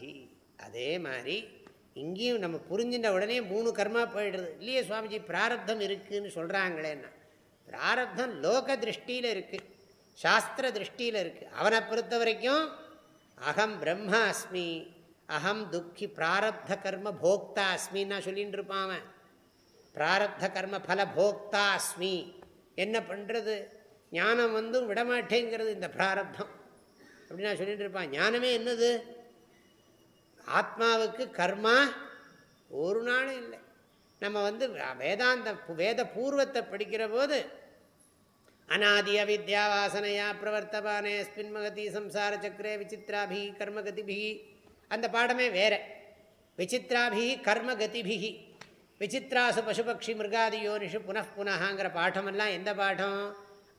அதே மாதிரி இங்கேயும் நம்ம புரிஞ்சின்ற உடனே மூணு கர்மா போயிடுறது இல்லையே சுவாமிஜி பிராரப்தம் இருக்குதுன்னு சொல்கிறாங்களேன்னா பிராரப்தம் லோக திருஷ்டியில் இருக்குது சாஸ்திர திருஷ்டியில் இருக்குது அவனை பொறுத்த வரைக்கும் அகம் பிரம்மா அஸ்மி அகம் துக்கி பிராரப்த கர்ம போக்தா அஸ்மின்னா சொல்லின்னு இருப்பான் பிராரப்த கர்ம பல போக்தா அஸ்மி என்ன பண்ணுறது ஞானம் வந்தும் விடமாட்டேங்கிறது இந்த பிராரப்தம். நான் சொல்லிட்டு இருப்பான் ஞானமே என்னது? ஆத்மாவுக்கு கர்மா ஒரு நாளும் இல்லை. நம்ம வந்து வேதாந்த வேத பூர்வத்தை படிக்கிற போது அநாதி அவித்யா வாசனையா பிரவர்த்தபானே ஸ்பின் மகதி சம்சார சக்கரே விசித்ராபி கர்மகதிபி அந்த பாடமே வேற. விசித்ராபி கர்மகதிபி விசித்ராசு பசுபக்ஷி மிருகாதி யோனிஷு புனப்புனஹாங்கிற பாடமெல்லாம் எந்த பாடம்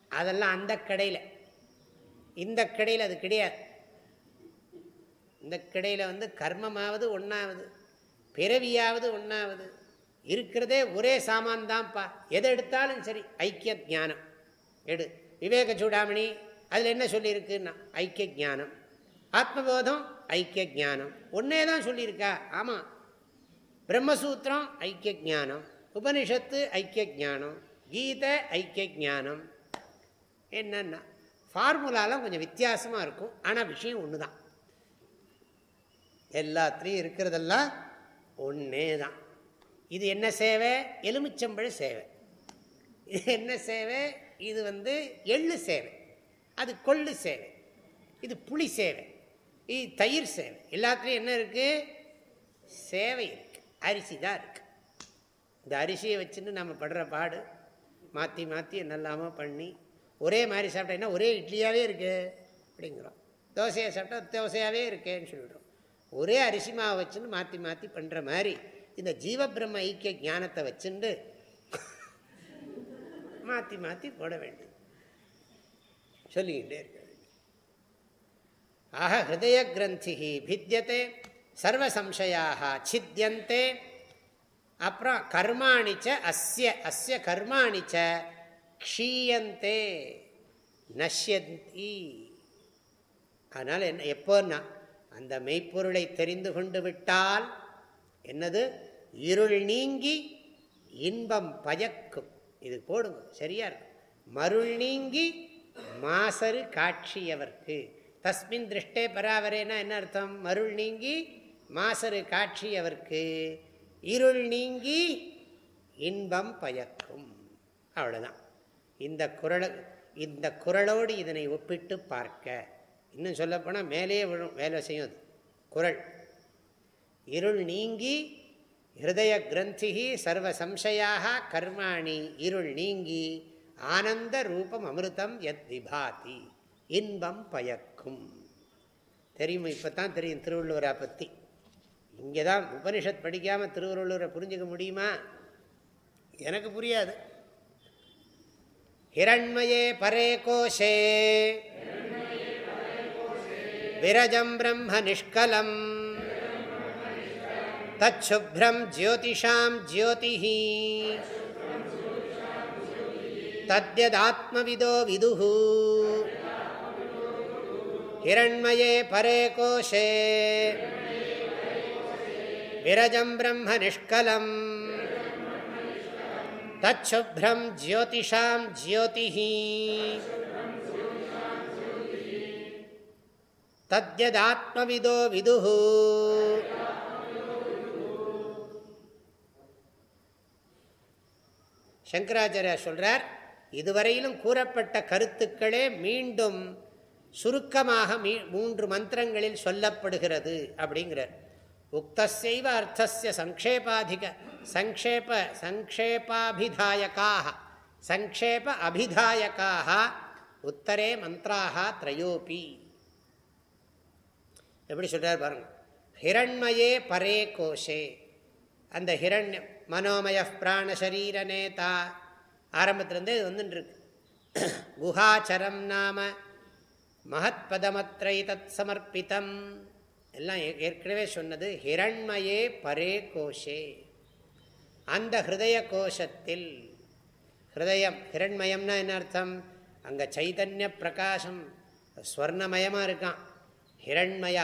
அதெல்லாம் அந்த கடையில். இந்த கடையில் அது கிடையாது. இந்த கிடையில் வந்து கர்மமாவது ஒன்றாவது பிறவியாவது ஒன்றாவது இருக்கிறதே ஒரே சாமான் தான்ப்பா எதை எடுத்தாலும் சரி ஐக்கிய ஜானம் எடு. விவேக சூடாமணி அதில் என்ன சொல்லியிருக்குன்னா ஐக்கிய ஜானம் ஆத்மபோதம் ஐக்கிய ஜானம் ஒன்றே தான் சொல்லியிருக்கா. ஆமாம் பிரம்மசூத்திரம் ஐக்கிய ஜானம் உபனிஷத்து ஐக்கிய ஜானம் கீதை ஐக்கிய ஜானம் என்னென்னா ஃபார்முலாலாம் கொஞ்சம் வித்தியாசமாக இருக்கும். ஆனால் விஷயம் ஒன்று தான் எல்லாத்துலேயும் இருக்கிறதெல்லாம் ஒன்றே தான் இது என்ன சேவை? எலுமிச்சம்பழ சேவை. இது என்ன சேவை? இது வந்து எள்ளு சேவை. அது கொள்ளு சேவை. இது புளி சேவை. இது தயிர் சேவை. எல்லாத்துலேயும் என்ன இருக்குது சேவை இருக்குது அரிசி தான் இருக்குது இந்த அரிசியை வச்சுன்னு நம்ம படுற பாடு மாற்றி மாற்றி என்னெல்லாமோ பண்ணி ஒரே மாதிரி சாப்பிட்டா என்ன? ஒரே இட்லியாகவே இருக்குது அப்படிங்கிறோம். தோசையை சாப்பிட்டா தோசையாகவே இருக்கேன்னு சொல்லிடுறோம். ஒரே அரிசி மாவை வச்சுன்னு மாற்றி மாற்றி பண்ணுற மாதிரி இந்த ஜீவபிரம்ம ஐக்கிய ஞானத்தை வச்சுண்டு மாற்றி மாற்றி போட வேண்டியது சொல்லிக்கிட்டே இருக்க ஆக ஹிருதய கிரந்திகி பித்தியத்தை சர்வசம்சயாக சித்தியந்தே அப்புறம் கர்மாணிச்ச அஸ்ய அஸ்ய கர்மாணிச்ச க்ஷீயந்தே நஷ்யந்தி. அதனால் என்ன எப்போன்னா அந்த மெய்ப்பொருளை தெரிந்து கொண்டு விட்டால் என்னது? இருள் நீங்கி இன்பம் பயக்கும். இது போடுங்க சரியா இருக்கும் மருள் நீங்கி மாசரு காட்சியவர்க்கு. தஸ்மின் திருஷ்டே பராவரேனா என்ன அர்த்தம்? மருள் நீங்கி மாசரு காட்சியவர்க்கு. இருள் நீங்கி இன்பம் பயக்கும். அவ்வளோதான் இந்த குரல் இந்த குரலோடு இதனை ஒப்பிட்டு பார்க்க. இன்னும் சொல்லப்போனால் மேலே விழும் வேலை செய்யும் அது. குரல். இருள் நீங்கி ஹிருதய கிரந்தி சர்வ சம்சயாக கர்மாணி இருள் நீங்கி ஆனந்த ரூபம் அமிர்தம் எத் விபாதி இன்பம் பயக்கும். தெரியும் இப்போ தான் தெரியும் திருவள்ளுவரை பற்றி இங்கே தான் உபனிஷத் படிக்காமல் திருவள்ளுவரை புரிஞ்சுக்க முடியுமா? எனக்கு புரியாது. ஹிரண்மயே பரே கோஷே. விரஜம் பிரம்ம நிஷ்கலம் தச்சுப்ரம் ஜோதிஷாம் ஜோதி தத்யதாத்மவிதோ விது ஹிரண்மயே பரே கோஷே விரஜம் பிரம்ம நிஷ்கலம் தச்சுப்ரம் ஜோதிஷாம் ஜோதி தத்யதாத்மவிதோ விது சங்கராச்சாரியா சொல்கிறார் இதுவரையிலும் கூறப்பட்ட கருத்துக்களே மீண்டும் சுருக்கமாக மூன்று மந்திரங்களில் சொல்லப்படுகிறது அப்படிங்கிறார். உக்தசைவ அர்த்தசிய சங்கேபாதிக சங்கேப சங்கேபாபிதாயக்காக சங்கேப அபிதாயக்காக உத்தரே மந்திராக திரையோபி. எப்படி சொல்கிறார் பாருங்க. ஹிரண்மயே பரே கோஷே. அந்த ஹிரண்யம் மனோமய பிராணசரீர நேதா ஆரம்பத்திலேருந்தே இது வந்துட்டுருக்கு குஹாச்சரம் நாம மகத்பதமத்ரை தத் சமர்ப்பித்தம் எல்லாம் ஏற்கனவே சொன்னது ஹிரண்மயே பரே கோஷே. அந்த ஹிருதய கோஷத்தில் ஹிருதயம் ஹிரண்மயம்னா என்ன அர்த்தம்? அங்கே சைதன்ய பிரகாசம் ஸ்வர்ணமயமாக இருக்கான். ஹிரண்மயா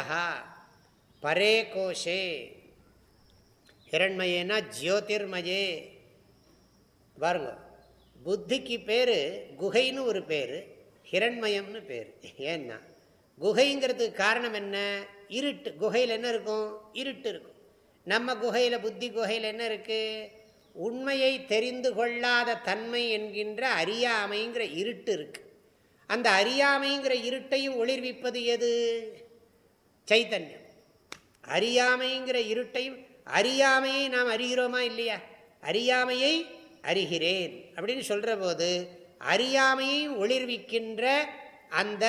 பரே கோஷே. ஹிரண்மயேனா ஜியோதிர்மயே. பாருங்க புத்திக்கு பேர் குகைன்னு ஒரு பேர் ஹிரண்மயம்னு பேர். ஏன்னா குகைங்கிறதுக்கு காரணம் என்ன? இருட்டு. குகையில் என்ன இருக்கும்? இருட்டு இருக்கும். நம்ம குகையில் புத்தி குகையில் என்ன இருக்குது உண்மையை தெரிந்து கொள்ளாத தன்மை என்கின்ற அறியாமைங்கிற இருட்டு இருக்குது அந்த அறியாமைங்கிற இருட்டையும் ஒளிர்விப்பது எது? சைத்தன்யம் அறியாமைங்கிற இருட்டையும் அறியாமையை நாம் அறிகிறோமா இல்லையா? அறியாமையை அறிகிறேன். அப்படின்னு சொல்கிற போது அறியாமையை ஒளிர்விக்கின்ற அந்த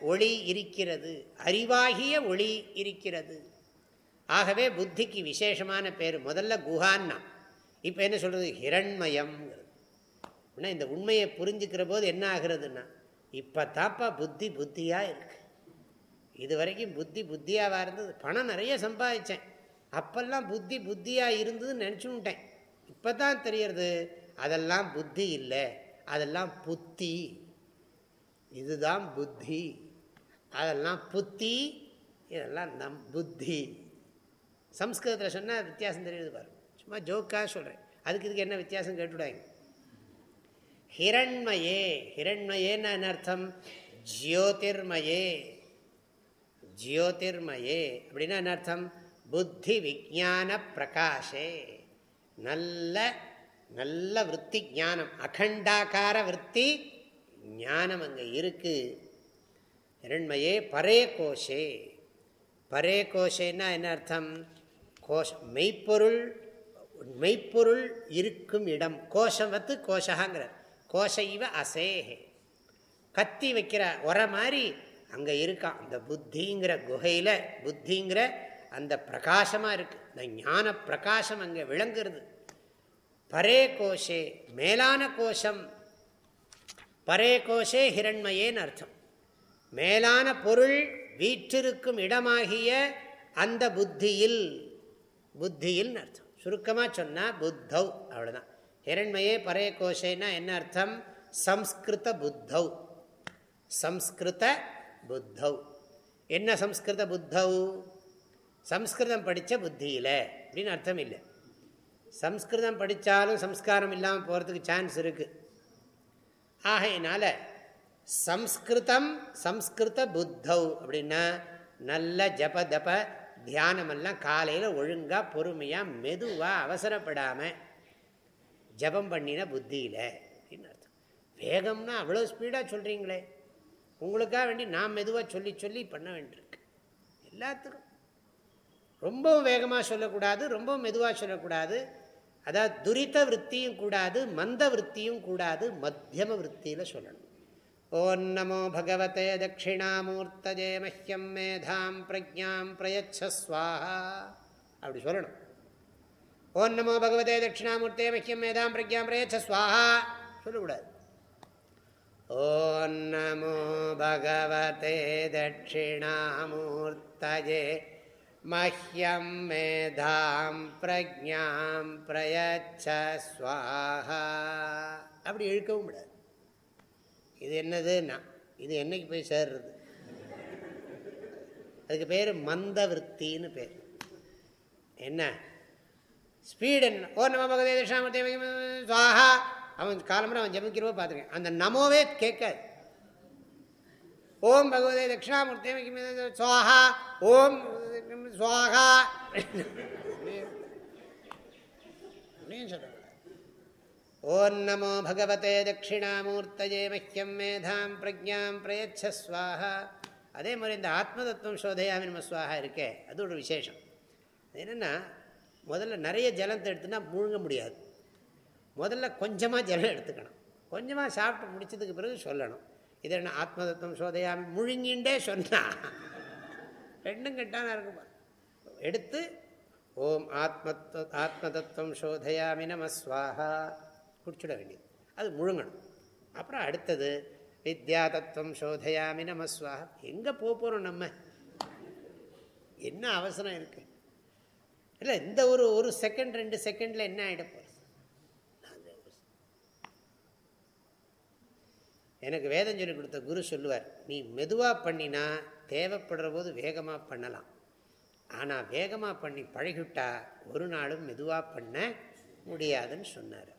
ஒளி இருக்கிறது. அறிவாகிய ஒளி இருக்கிறது. ஆகவே புத்திக்கு விசேஷமான பேர் முதல்ல குஹான்னா. இப்போ என்ன சொல்கிறது ஹிரண்மயம்ங்கிறது. இந்த உண்மையை புரிஞ்சுக்கிற போது என்ன ஆகிறதுன்னா இப்போ தாப்பா புத்தி புத்தியாக இருக்குது இது வரைக்கும் புத்தி புத்தியாக இருந்தது. பணம் நிறைய சம்பாதிச்சேன். அப்பெல்லாம் புத்தி புத்தியாக இருந்ததுன்னு நினச்சுட்டேன் இப்போ தான் தெரியறது அதெல்லாம் புத்தி இல்லை அதெல்லாம் புத்தி. இதுதான் புத்தி. அதெல்லாம் புத்தி இதெல்லாம் நம் புத்தி. சம்ஸ்கிருதத்தில் சொன்னால் வித்தியாசம் தெரியுது பாருங்க சும்மா ஜோக்காக சொல்கிறேன் அதுக்கு இதுக்கு என்ன வித்தியாசம் கேட்டுவிடாங்க ஹிரண்மயே ஹிரண்மயேன்னு அர்த்தம்? ஜியோதிர்மயே. ஜியோதிர்மயே. அப்படின்னா என்ன அர்த்தம்? புத்தி விஜான பிரகாஷே நல்ல நல்ல விற்பி ஞானம் அகண்டாக்கார விற்பி ஞானம் அங்கே இருக்குது இரண்மையே பரே கோஷே பரே கோஷேன்னா என்ன அர்த்தம்? கோஷ மெய்ப்பொருள் மெய்ப்பொருள் இருக்கும் இடம். கோஷம் வந்து கோஷகாங்கிறார். கோஷ இவ அசேஹே கத்தி வைக்கிற உர மாதிரி அங்கே இருக்கான் அந்த புத்திங்கிற குகையில் புத்திங்கிற அந்த பிரகாசமாக இருக்குது இந்த ஞான பிரகாசம் அங்கே விளங்குறது. பரே கோஷே மேலான கோஷம். பரே கோஷே ஹிரண்மயேன்னு அர்த்தம். மேலான பொருள் வீற்றிருக்கும் இடமாகிய அந்த புத்தியில் புத்தியில் அர்த்தம். சுருக்கமாக சொன்னால் புத்தௌ அவ்வளோதான் ஹிரண்மயே பரே கோஷேன்னா என்ன அர்த்தம்? சம்ஸ்கிருத புத்தௌ. சம்ஸ்கிருத புத்தௌ. என்ன சம்ஸ்கிருத புத்தௌ? சம்ஸ்கிருதம் படித்த புத்தியில். அப்படின்னு அர்த்தம் இல்லை சம்ஸ்கிருதம் படித்தாலும் சம்ஸ்காரம் இல்லாமல் போகிறதுக்கு சான்ஸ் இருக்குது ஆகையினால சம்ஸ்கிருதம் சம்ஸ்கிருத புத்தௌ அப்படின்னா நல்ல ஜப தப தியானமெல்லாம் காலையில் ஒழுங்காக பொறுமையாக மெதுவாக அவசரப்படாமல் ஜபம் பண்ணின புத்தியில். அப்படின்னு அர்த்தம். வேகம்னா அவ்வளோ ஸ்பீடாக சொல்கிறீங்களே உங்களுக்காக வேண்டி நான் மெதுவாக சொல்லி சொல்லி பண்ண வேண்டியிருக்கு. எல்லாத்துக்கும். ரொம்பவும் வேகமாக சொல்லக்கூடாது ரொம்பவும் மெதுவாக சொல்லக்கூடாது. அதாவது துரித விற்த்தியும் கூடாது மந்த விற்த்தியும் கூடாது மத்தியம விற்த்தியில் சொல்லணும். ஓம் நமோ பகவதே தட்சிணாமூர்த்தஜே மஹ்யம் மேதாம் பிரஜாம் பிரயச்சஸ்வாஹா அப்படி சொல்லணும். ஓம் நமோ பகவதே தட்சிணாமூர்த்தே மஹ்யம் மேதாம் பிரஜாம் பிரயச்சஸ்வாஹா சொல்லக்கூடாது. ஓம் நமோ பகவதே தட்சிணாமூர்த்தஜே மஹ்யம் மேதாம் பிரஜாம் பிரயச்ச ஸ்வாஹா அப்படி இழுக்கவும் விடாது இது என்னதுன்னா இது என்னைக்கு போய் சேர்றது? அதுக்கு பேர் மந்த விற்த்தின்னு பேர். என்ன? ஸ்பீடு என்ன ஓ நம்ம பகவதே தட்சிணாமூர்த்தி சுவாஹா அவன் காலம்பரம் அவன் ஜபிக்கிறவோ பார்த்துருக்கேன். அந்த நமோவே கேட்காது. ஓம் பகவதே தட்சிணாமூர்த்தி சுவாகா ஓம் சுவாகா அப்படின்னு ஓம் நமோ பகவதே தட்சிணாமூர்த்தஜே மஹ்யம் மேதாம் பிரஜாம் பிரயச்ச சுவாகா அதே மாதிரி இந்த ஆத்மதத்துவம் சோதையாமி நம்ம சுவாகா இருக்கே அது ஒரு விசேஷம் என்னென்னா முதல்ல நிறைய ஜலத்தை எடுத்துனா முழுங்க முடியாது. முதல்ல கொஞ்சமாக ஜலம் எடுத்துக்கணும். கொஞ்சமாக சாப்பிட்டு முடிச்சதுக்கு பிறகு சொல்லணும். இது என்ன ஆத்மதத்துவம் சோதையாமி முழுங்கின்றே சொன்னான் ரெண்டும் கெட்டான இருக்கும். எடுத்து ஓம் ஆத்மத்துவ ஆத்மதத்துவம் சோதையாமி நம ஸ்வாஹா. குடிச்சுட வேண்டியது. அது முழுங்கணும். அப்புறம் அடுத்தது வித்யா தத்துவம் சோதையாமி நம ஸ்வாஹா. எங்கே போக போகிறோம் நம்ம? என்ன அவசரம் இருக்குது இல்லை இந்த ஒரு ஒரு செகண்ட் ரெண்டு செகண்டில் என்ன ஆகிடப்போ போகிறது எனக்கு வேதம் சொல்லி கொடுத்த குரு சொல்லுவார் நீ மெதுவாக பண்ணினா தேவைப்படுற போது வேகமாக பண்ணலாம். ஆனால் வேகமாக பண்ணி பழகிவிட்டா ஒரு நாளும் மெதுவாக பண்ண முடியாதுன்னு சொன்னார்.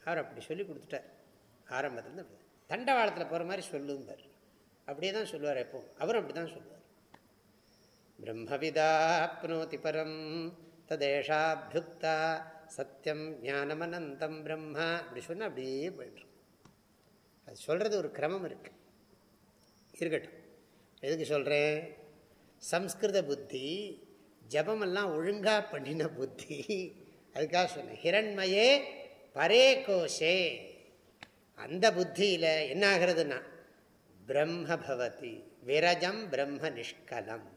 அவர் அப்படி சொல்லி கொடுத்துட்டார். ஆரம்பத்தில் அப்படி தண்டவாளத்தில் போகிற மாதிரி சொல்லும்பார். அப்படியே தான் சொல்லுவார் எப்போ. அவரும் அப்படி தான் சொல்லுவார் பிரம்மவிதாப்னோதி பரம் ததேஷாபியுக்தா சத்தியம் ஞானமனந்தம் பிரம்மா அப்படி சொன்னால் அப்படியே போயிட்டுருக்கும் அது சொல்கிறது ஒரு கிரமம் இருக்குது இருக்கட்டும். எதுக்கு சொல்கிறேன் சம்ஸ்கிருத புத்தி ஜபமெல்லாம் ஒழுங்காக பண்ணின புத்தி. அதுக்காக சொன்னேன். ஹிரண்மயே பரே கோஷே. அந்த புத்தியில் என்ன ஆகிறதுனா பிரம்ம பவதி விரஜம் பிரம்ம நிஷ்கலம்.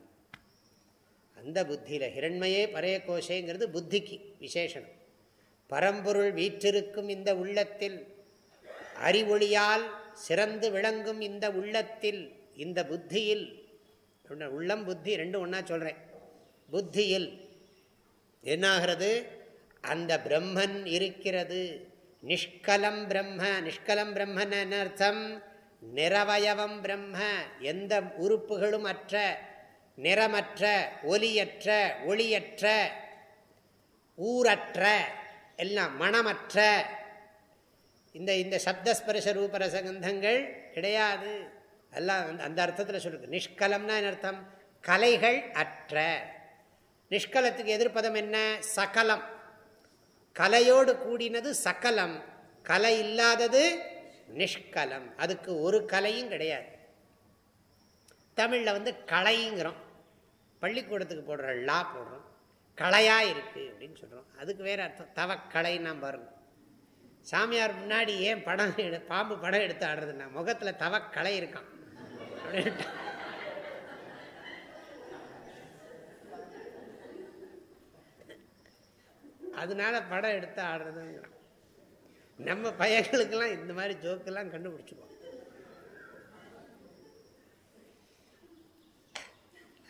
அந்த புத்தியில் ஹிரண்மையே பரே கோஷேங்கிறது புத்திக்கு விசேஷனம். பரம்பொருள் வீற்றிருக்கும் இந்த உள்ளத்தில் அறிவொளியால் சிறந்து விளங்கும் இந்த உள்ளத்தில் இந்த புத்தியில் உள்ளம் புத்தி ரெண்டும் ஒன்றா சொல்கிறேன் புத்தியில் என்னாகிறது? அந்த பிரம்மன் இருக்கிறது. நிஷ்கலம் பிரம்ம நிஷ்கலம் பிரம்மன் என்ன அர்த்தம்? நிறவயவம் பிரம்ம எந்த உறுப்புகளும் அற்ற நிறமற்ற ஒலியற்ற ஒளியற்ற ஊரற்ற எல்லாம் மனமற்ற இந்த இந்த சப்தஸ்பரிச ரூபரசகந்தங்கள் கிடையாது. எல்லாம் அந்த அர்த்தத்தில் சொல்லுது. நிஷ்கலம்னா என்ன அர்த்தம்? கலைகள் அற்ற. நிஷ்கலத்துக்கு எதிர்ப்பதம் என்ன? சகலம். கலையோடு கூடினது சகலம். கலை இல்லாதது நிஷ்கலம். அதுக்கு ஒரு கலையும் கிடையாது. தமிழில் வந்து கலைங்கிறோம். பள்ளிக்கூடத்துக்கு போடுற லா போடுறோம். கலையாக இருக்குது அப்படின்னு சொல்கிறோம் அதுக்கு வேறு அர்த்தம். தவக்கலைன்னா நாம் சாமியார் முன்னாடி ஏன் படம் எடு பாம்பு படம் எடுத்து ஆடுறதுன்னா முகத்தில் தவக்கலை இருக்கான் அப்படின்ட்டு. அதனால படம் எடுத்து ஆடுறதுங்கிறான். நம்ம பையன்களுக்கெல்லாம் இந்த மாதிரி ஜோக்கெல்லாம் கண்டுபிடிச்சிக்குவோம்.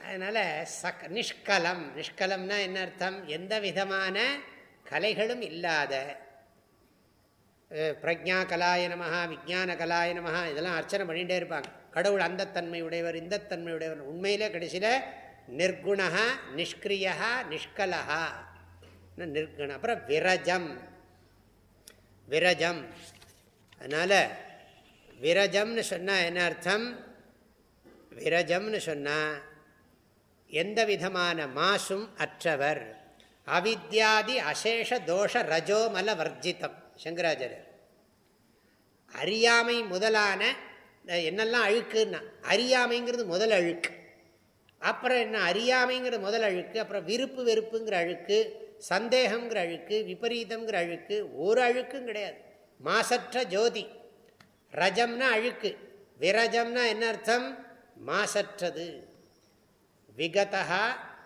அதனால் சக் நிஷ்கலம். நிஷ்கலம்னா என்ன அர்த்தம்? எந்த விதமான கலைகளும் இல்லாத பிரஜா கலாய நமஹா விஜான கலாய நமஹா இதெல்லாம் அர்ச்சனை பண்ணிகிட்டே இருப்பாங்க. கடவுள் அந்த தன்மை உடையவர் இந்த தன்மை உடையவர். உண்மையிலே கடைசியில் நிர்குணா நிஷ்கிரியா நிஷ்கலா நிர்குண? அப்புறம் விரஜம். விரஜம். அதனால் விரஜம்னு சொன்னால் என்ன அர்த்தம்? விரஜம்னு சொன்னால் எந்த விதமான மாசும் அற்றவர். அவித்யாதி அசேஷ தோஷ ரஜோமல வர்ஜிதம். சங்கராச்சாரியர். அறியாமை முதலான என்னெல்லாம் அழுக்குன்னா அறியாமைங்கிறது முதல் அழுக்கு. அப்புறம் என்ன அறியாமைங்கிற முதல் அழுக்கு அப்புறம் விருப்பு வெறுப்புங்கிற அழுக்கு சந்தேகங்கிற அழுக்கு விபரீதங்கிற அழுக்கு ஒரு அழுக்கும் கிடையாது. மாசற்ற ஜோதி. ரஜம்னா அழுக்கு. விரஜம்னா என்ன அர்த்தம்? மாசற்றது. விகதா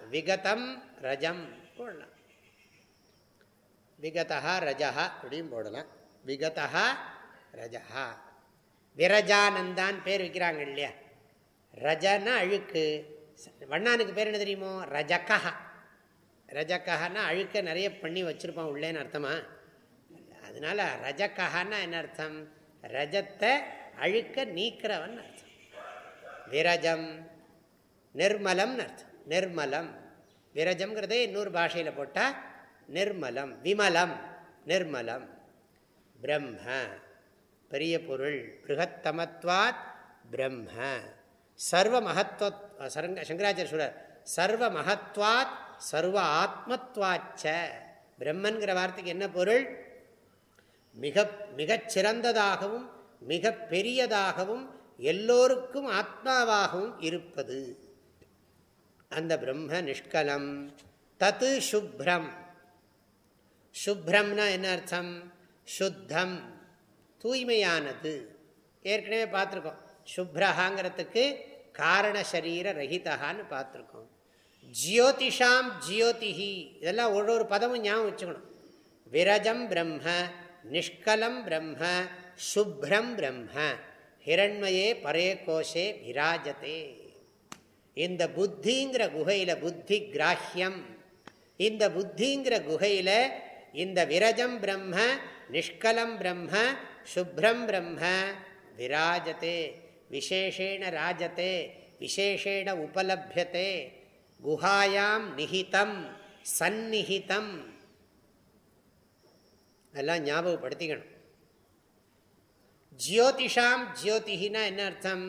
விகதம் ரஜம். போடலாம். விகதா ரஜா அப்படியும் போடலாம். விகதா ரஜா விரஜானந்தான் பேர் வைக்கிறாங்க இல்லையா? ரஜனா அழுக்கு. வண்ணானுக்கு பேர் என்ன தெரியுமோ? ரஜகா ரஜக்கஹான்னா அழுக்க நிறைய பண்ணி வச்சுருப்பான் உள்ளேன்னு அர்த்தமா? அதனால் ரஜக்கஹான்னா என்ன அர்த்தம்? ரஜத்தை அழுக்க நீக்கிறவன் அர்த்தம். விரஜம் நிர்மலம்னு அர்த்தம். நிர்மலம். விரஜம்ங்கிறதே இன்னொரு பாஷையில் போட்டால் நிர்மலம் விமலம் நிர்மலம். பிரம்ம பெரிய பொருள் பிருகத்தமத்வாத் பிரம்ம. சர்வ மகத்துவ சங்கராச்சாரிய சொல்றார் சர்வ மகத்வாத் சர்வ ஆத்மத்வாச்ச. பிரம்மன்கிற வார்த்தைக்கு என்ன பொருள்? மிக மிகச்சிறந்ததாகவும் மிக பெரியதாகவும் எல்லோருக்கும் ஆத்மாவாகவும் இருப்பது. அந்த பிரம்ம நிஷ்கலம். தத்து சுப்ரம். சுப்ரம்னா என்ன அர்த்தம்? சுத்தம். தூய்மையானது. ஏற்கனவே பார்த்துருக்கோம். சுப்ரஹாங்கிறதுக்கு காரண சரீர ரஹிதகான்னு பார்த்துருக்கோம். ஜியோதிஷாம் ஜியோதிஹி. இதெல்லாம் ஒரு ஒரு பதமும் ஞாபகம் வச்சுக்கணும். விரஜம் பிரம்ம நிஷ்கலம் பிரம்ம சுப்ரம் பிரம்ம. ஹிரண்மயே பரே கோஷே விராஜதே. இந்த புத்திங்கிற குகையில் புத்தி கிராஹ்யம் இந்த புத்திங்கிற குகையில் இந்த விரஜம் பிரம்ம நிஷ்கலம் பிரம்ம சுப்ரம் பிரம்ம. விராஜத்தே விசேஷேண ராஜத்தே விசேஷேண உபலபியத்தே குஹாயாம் நிஹிதம் சந்நிஹிதம். எல்லாம் ஞாபகப்படுத்திக்கணும். ஜியோதிஷாம் ஜியோதினா என்ன அர்த்தம்?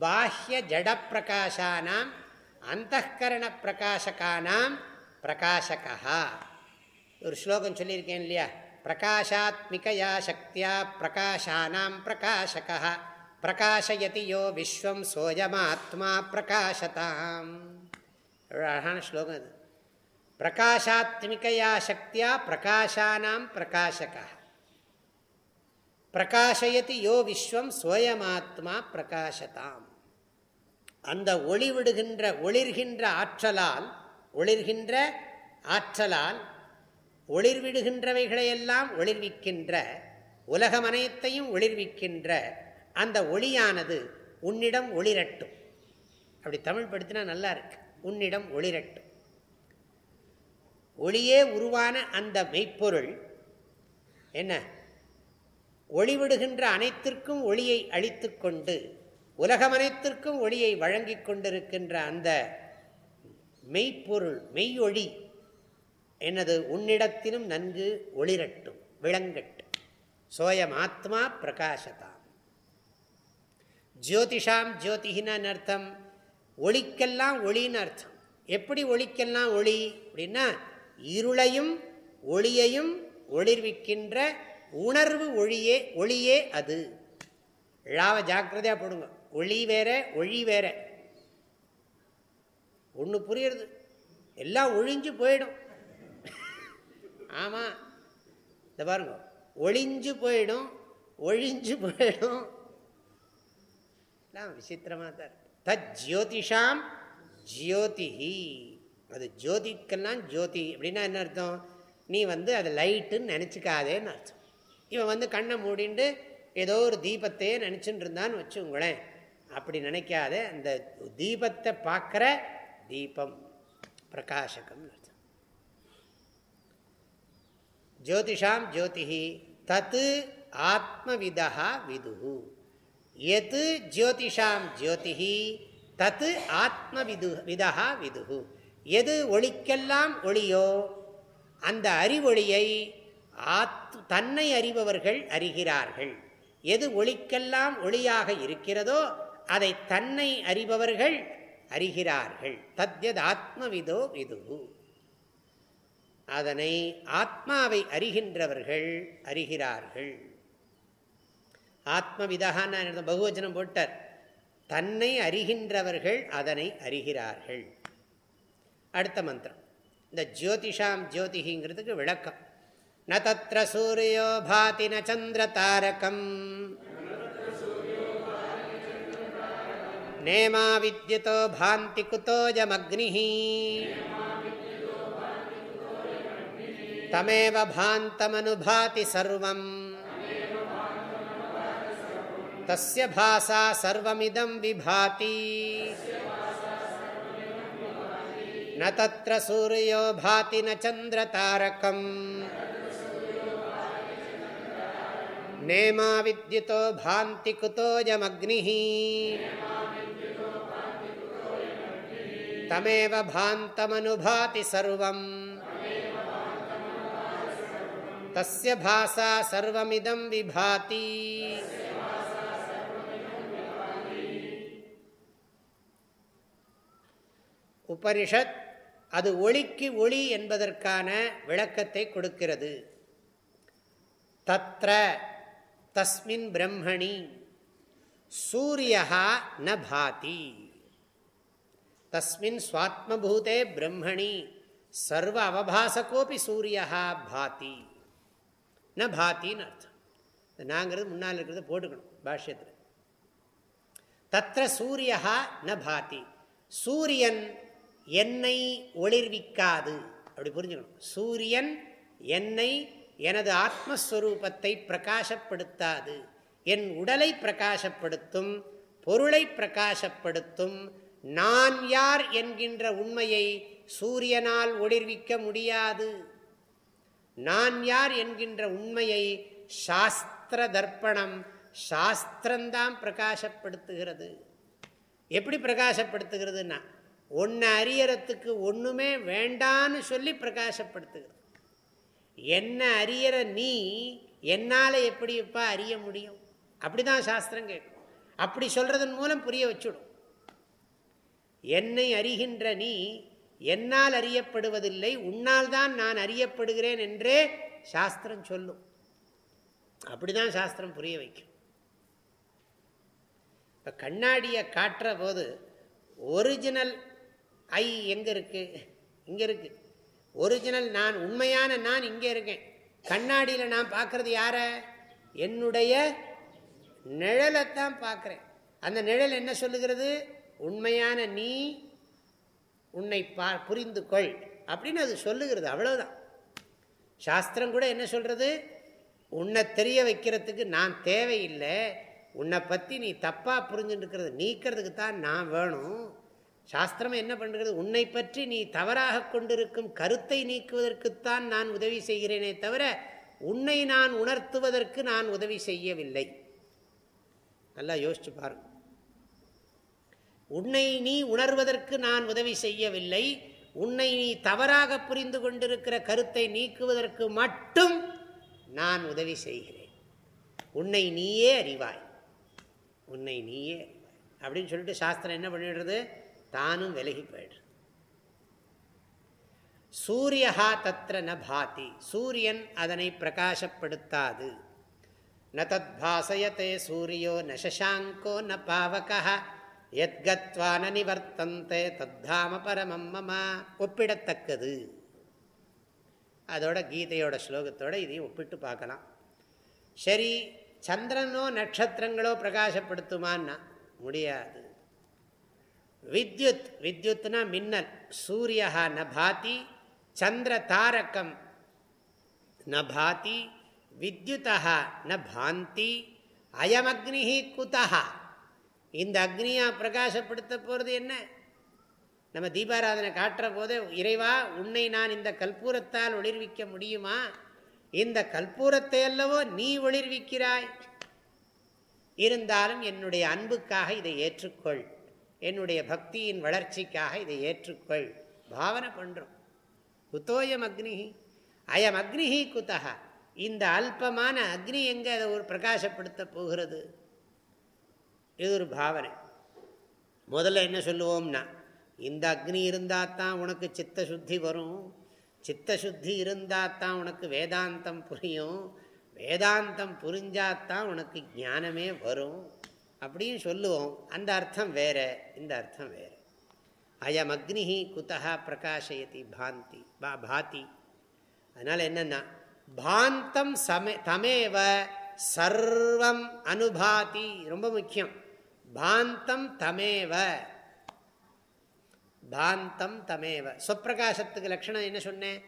பாஹ்ய ஜட பிரகாஷானாம் அந்தகரண பிரகாசகானாம் பிரகாசகா ஒரு ஸ்லோகம் சொல்லியிருக்கேன் இல்லையா? பிரகாஷாத்மிகயா சக்தியா பிரகாஷானாம் பிரகாஷக. பிரகாஷயதி யோ விஸ்வம் சோயமாத்மா பிரகாஷதாம். அழகான ஸ்லோகம் அது. பிரகாஷாத்மிகயா சக்தியா பிரகாஷானாம் பிரகாஷக. பிரகாஷயதி யோ விஸ்வம் சோயமாத்மா பிரகாஷதாம். அந்த ஒளி விடுகின்ற ஒளிர்கின்ற ஆற்றலால் ஒளிர்கின்ற ஆற்றலால் ஒளிர்விடுகின்றவைகளையெல்லாம் ஒளிர்விக்கின்ற உலகம் அனைத்தையும் ஒளிர்விக்கின்ற அந்த ஒளியானது உன்னிடம் ஒளிரட்டும். அப்படி தமிழ் படுத்தினா நல்லா இருக்கு உன்னிடம் ஒளிரட்டும். ஒளியே உருவான அந்த மெய்ப்பொருள் என்ன? ஒளிவிடுகின்ற அனைத்திற்கும் ஒளியை அழித்து கொண்டு உலகமனைத்திற்கும் ஒளியை வழங்கி கொண்டிருக்கின்ற அந்த மெய்ப்பொருள் மெய்யொளி என்னது உன்னிடத்திலும் நன்கு ஒளிரட்டும் விளங்கட்டும். சோயம் ஆத்மா பிரகாசதாம். ஜோதிஷாம் ஜோதிகின்னு அர்த்தம். ஒளிக்கெல்லாம் ஒளின்னு அர்த்தம். எப்படி ஒளிக்கெல்லாம் ஒளி? அப்படின்னா இருளையும் ஒளியையும் ஒளிர்விக்கின்ற உணர்வு ஒளியே ஒளியே அது. ழாவை ஜாக்கிரதையாக போடுங்க. ஒளி வேற ஒளி வேற. ஒன்று புரியுறது. எல்லாம் ஒழிஞ்சு போயிடும். ஆமாம் இந்த பாருங்க. ஒளிஞ்சு போயிடும் ஒழிஞ்சு போயிடும். எல்லாம் விசித்திரமாக தான் தத் ஜோதிஷாம் ஜியோதிஹி அது ஜோதிக்கெல்லாம் ஜோதி அப்படின்னா என்ன அர்த்தம்? நீ வந்து அது லைட்டுன்னு நினச்சிக்காதேன்னு அர்த்தம். இவன் வந்து கண்ணை மூடிண்டு ஏதோ ஒரு தீபத்தையே நினச்சிட்டு இருந்தான்னு வச்சுங்களேன். அப்படி நினைக்காத அந்த தீபத்தை பார்க்குற தீபம் பிரகாசகம் ஜோதிஷாம் ஜோதிஹி தத்து ஆத்மவிதா விது எது ஜோதிஷாம் ஜோதிஹி தத்து ஆத்மவிது விதா விது எது ஒளிக்கெல்லாம் ஒளியோ அந்த அறிவொளியை ஆத் தன்னை அறிபவர்கள் அறிகிறார்கள். எது ஒளிக்கெல்லாம் ஒளியாக இருக்கிறதோ அதை தன்னை அறிபவர்கள் அறிகிறார்கள். தத்யத் ஆத்மவிதோ விது அதனை ஆத்மாவை அறிகின்றவர்கள் அறிகிறார்கள். ஆத்மவிதகான்னு பகுவச்சனம் போட்டார். தன்னை அறிகின்றவர்கள் அதனை அறிகிறார்கள். அடுத்த மந்திரம். இந்த ஜோதிஷாம் ஜோதிஹிங்கிறதுக்கு விளக்கம். ந தத்திர சூரியோ பாதி ந சந்திர தாரகம். நேமா வித்யுதோ பாந்தி குதோஜமக்னி तमेव भान्तमनुभाति सर्वम्। तस्य भासा सर्वमिदं विभाति। न तत्र सूर्यो भाति न चन्द्रतारकम्। नेमा विद्युतो भान्ति कुतोऽयमग्निः तमेव भान्तमनुभाति तस्य भासा सर्वमिदं विभाति உபனிஷத் அது ஒளிக்கு ஒளி என்பதற்கான விளக்கத்தை கொடுக்கிறது தத்ர தஸ்மின் பிரம்மணி சூரியா ந பாதி தஸ்மின் சுவாத்மபூதே பிரம்மணி சர்வ அவபாசகோபி சூரியா பாதி ந பாத்தின்னு அர்த்தம். நாங்கிறது முன்னால் இருக்கிறத போட்டுக்கணும் பாஷ்யத்தில். தத்திர சூரியா ந பாதி சூரியன் என்னை ஒளிர்விக்காது. அப்படி புரிஞ்சுக்கணும். சூரியன் என்னை எனது ஆத்மஸ்வரூபத்தை பிரகாசப்படுத்தாது. என் உடலை பிரகாசப்படுத்தும் பொருளை பிரகாசப்படுத்தும் நான் யார் என்கின்ற உண்மையை சூரியனால் ஒளிர்விக்க முடியாது. நான் யார் என்கின்ற உண்மையை சாஸ்திர தர்ப்பணம் சாஸ்திரம்தான் பிரகாசப்படுத்துகிறது. எப்படி பிரகாசப்படுத்துகிறதுன்னா ஒன்று அறியறத்துக்கு ஒன்றுமே வேண்டான்னு சொல்லி பிரகாசப்படுத்துகிறது. என்ன அறியற நீ என்னால் எப்படிப்பா அறிய முடியும்? அப்படி தான் சாஸ்திரம் கேட்கும். அப்படி சொல்கிறதன் மூலம் புரிய வச்சுடும். என்னை அறிகின்ற நீ என்னால் அறியப்படுவதில்லை உன்னால் தான் நான் அறியப்படுகிறேன் என்றே சாஸ்திரம் சொல்லும். அப்படிதான் சாஸ்திரம் புரிய வைக்கும். இப்போ கண்ணாடியை காட்டுற போது ஒரிஜினல் ஐ எங்கே இருக்குது இங்கே இருக்குது ஒரிஜினல் நான் உண்மையான நான் இங்கே இருக்கேன். கண்ணாடியில் நான் பார்க்குறது யாரை? என்னுடைய நிழலைத்தான் பார்க்குறேன். அந்த நிழல் என்ன சொல்லுகிறது? உண்மையான நீ உன்னை பா புரிந்து கொள் அப்படின்னு அது சொல்லுகிறது. அவ்வளோதான் சாஸ்திரம் கூட என்ன சொல்கிறது உன்னை தெரிய வைக்கிறதுக்கு நான் தேவையில்லை. உன்னை பற்றி நீ தப்பாக புரிஞ்சுட்டுருக்கிறது நீக்கிறதுக்கு தான் நான் வேணும். சாஸ்திரம் என்ன பண்ணுறது உன்னை பற்றி நீ தவறாக கொண்டிருக்கும் கருத்தை நீக்குவதற்குத்தான் நான் உதவி செய்கிறேனே தவிர உன்னை நான் உணர்த்துவதற்கு நான் உதவி செய்யவில்லை. நல்லா யோசிச்சு பாருங்கள் உன்னை நீ உணர்வதற்கு நான் உதவி செய்யவில்லை. உன்னை நீ தவறாக புரிந்து கொண்டிருக்கிற கருத்தை நீக்குவதற்கு மட்டும் நான் உதவி செய்கிறேன். உன்னை நீயே அறிவாய். உன்னை நீயே அறிவாய். அப்படின்னு சொல்லிட்டு சாஸ்திரம் என்ன பண்ணிடுறது? தானும் விலகி போயிடுறது. சூரியஹா தத்திர ந பாதி. சூரியன் அதனை பிரகாசப்படுத்தாது. ந தத் பாசயத்தே சூரியோ ந சசாங்கோ ந பாவக எத்கத்வா ந நிவர்த்தந்தே தத்தாம பரமம் மம. ஒப்பிடத்தக்கது. அதோட கீதையோட ஸ்லோகத்தோட இதையும் ஒப்பிட்டு பார்க்கலாம். சரி சந்திரனோ நட்சத்திரங்களோ பிரகாசப்படுத்துமான்னா முடியாது. வித்யுத் வித்யுத்னா மின்னல் சூரியா நபாதி சந்திர தாரகம் நபாதி வித்யுதா ந பாந்தி அயமக்னி குதா இந்த அக்னியா பிரகாசப்படுத்த போகிறது என்ன? நம்ம தீபாராதனை காட்டுற போதே இறைவா உன்னை நான் இந்த கற்பூரத்தால் ஒளிர்விக்க முடியுமா? இந்த கற்பூரத்தை அல்லவோ நீ ஒளிர்விக்கிறாய்? இருந்தாலும் என்னுடைய அன்புக்காக இதை ஏற்றுக்கொள். என்னுடைய பக்தியின் வளர்ச்சிக்காக இதை ஏற்றுக்கொள். பாவனை பண்ணுறோம் குத்தோயம் அக்னி அயம் அக்னிஹி குத்தகா இந்த அல்பமான அக்னி எங்கே அதை ஒரு பிரகாசப்படுத்த போகிறது? இது ஒரு பாவனை. முதல்ல என்ன சொல்லுவோம்னா இந்த அக்னி இருந்தால் தான் உனக்கு சித்த சுத்தி வரும். சித்த சுத்தி இருந்தால் தான் உனக்கு வேதாந்தம் புரியும். வேதாந்தம் புரிஞ்சாதான் உனக்கு ஞானமே வரும். அப்படின்னு சொல்லுவோம். அந்த அர்த்தம் வேறு இந்த அர்த்தம் வேறு. அயம் அக்னி குத்தா பிரகாஷயதி பாந்தி பா பாதி. அதனால் என்னென்னா பாந்தம் சமே தமேவ சர்வம் அனுபாதி. ரொம்ப முக்கியம். பாந்தம் தமேவ. பாந்தம் தமேவ. ஸ்வப்பிரகாசத்துக்கு லட்சணம் என்ன சொன்னேன்?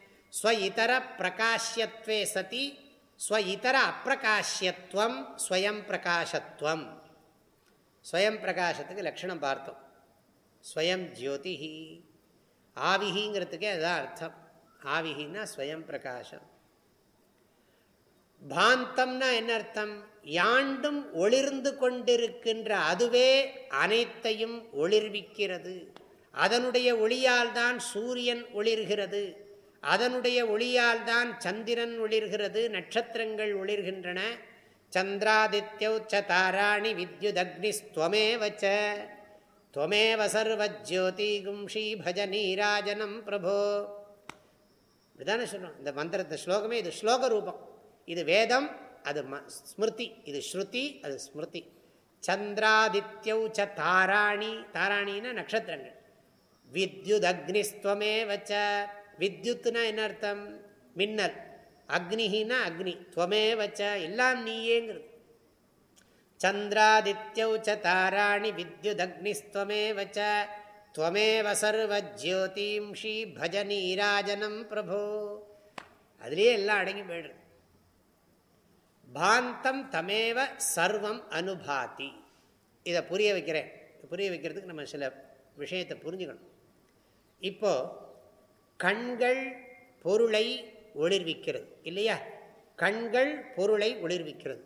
ஸ்வ இதர பிரகாஷ்யத்வே சதி ஸ்வ இதர அப்பிரகாஷ்யத்துவம் ஸ்வயம் பிரகாசத்துவம் ஸ்வயம் பிரகாசத்துக்கு லட்சணம் பார்த்தோம். ஸ்வயம் ஜோதிஹி ஆவிஹிங்கிறதுக்கே அதுதான் அர்த்தம். ஆவிஹின்னா ஸ்வயம் பிரகாசம் பாந்தம்னா என்ன அர்த்தம்? யாண்டும் ஒளிர்ந்து கொண்டிருக்கின்ற அதுவே அனைத்தையும் ஒளிர்விக்கிறது. அதனுடைய ஒளியால் தான் சூரியன் ஒளிர்கிறது. அதனுடைய ஒளியால் தான் சந்திரன் ஒளிர்கிறது. நட்சத்திரங்கள் ஒளிர்கின்றன. சந்திராதித்யௌச்ச தாராணி வித்யுதக்னிஸ்துவமேவச்ச துவமேவ சர்வஜோதி கும்ஷி பஜ நீராஜனம் பிரபோ. இப்படிதானே சொல்கிறோம் இந்த மந்திரத்தை ஸ்லோகமே இது ஸ்லோக ரூபம் இது வேதம் அது ம ஸ்மிருதி இது ஸ்ருதி அது ஸ்மிருதி. சந்திராதித்யௌ ச தாராணி. தாராணின்னா நட்சத்திரங்கள். வித்யுத் அக்னிஸ்துவமே வச்ச வித்யுத்னா என்ன அர்த்தம்? மின்னல். அக்னிஹினா அக்னி. துவமே வச்ச எல்லாம் நீயேங்கிறது. சந்திராதித்யௌ ச தாராணி. வித்யுத் அக்னிஸ்துவமே வச்ச துவமேவ சர்வஜோதிம்ஷி பஜ நீராஜனம் பிரபோ. அதுலேயே எல்லாம் அடங்கி போயிடுறது பாந்தம் தமேவ சர்வம் அனுபாதி. இதை புரிய வைக்கிறேன். புரிய வைக்கிறதுக்கு நம்ம சில விஷயத்தை புரிஞ்சுக்கணும். இப்போ கண்கள் பொருளை ஒளிர்விக்கிறது இல்லையா? கண்கள் பொருளை ஒளிர்விக்கிறது.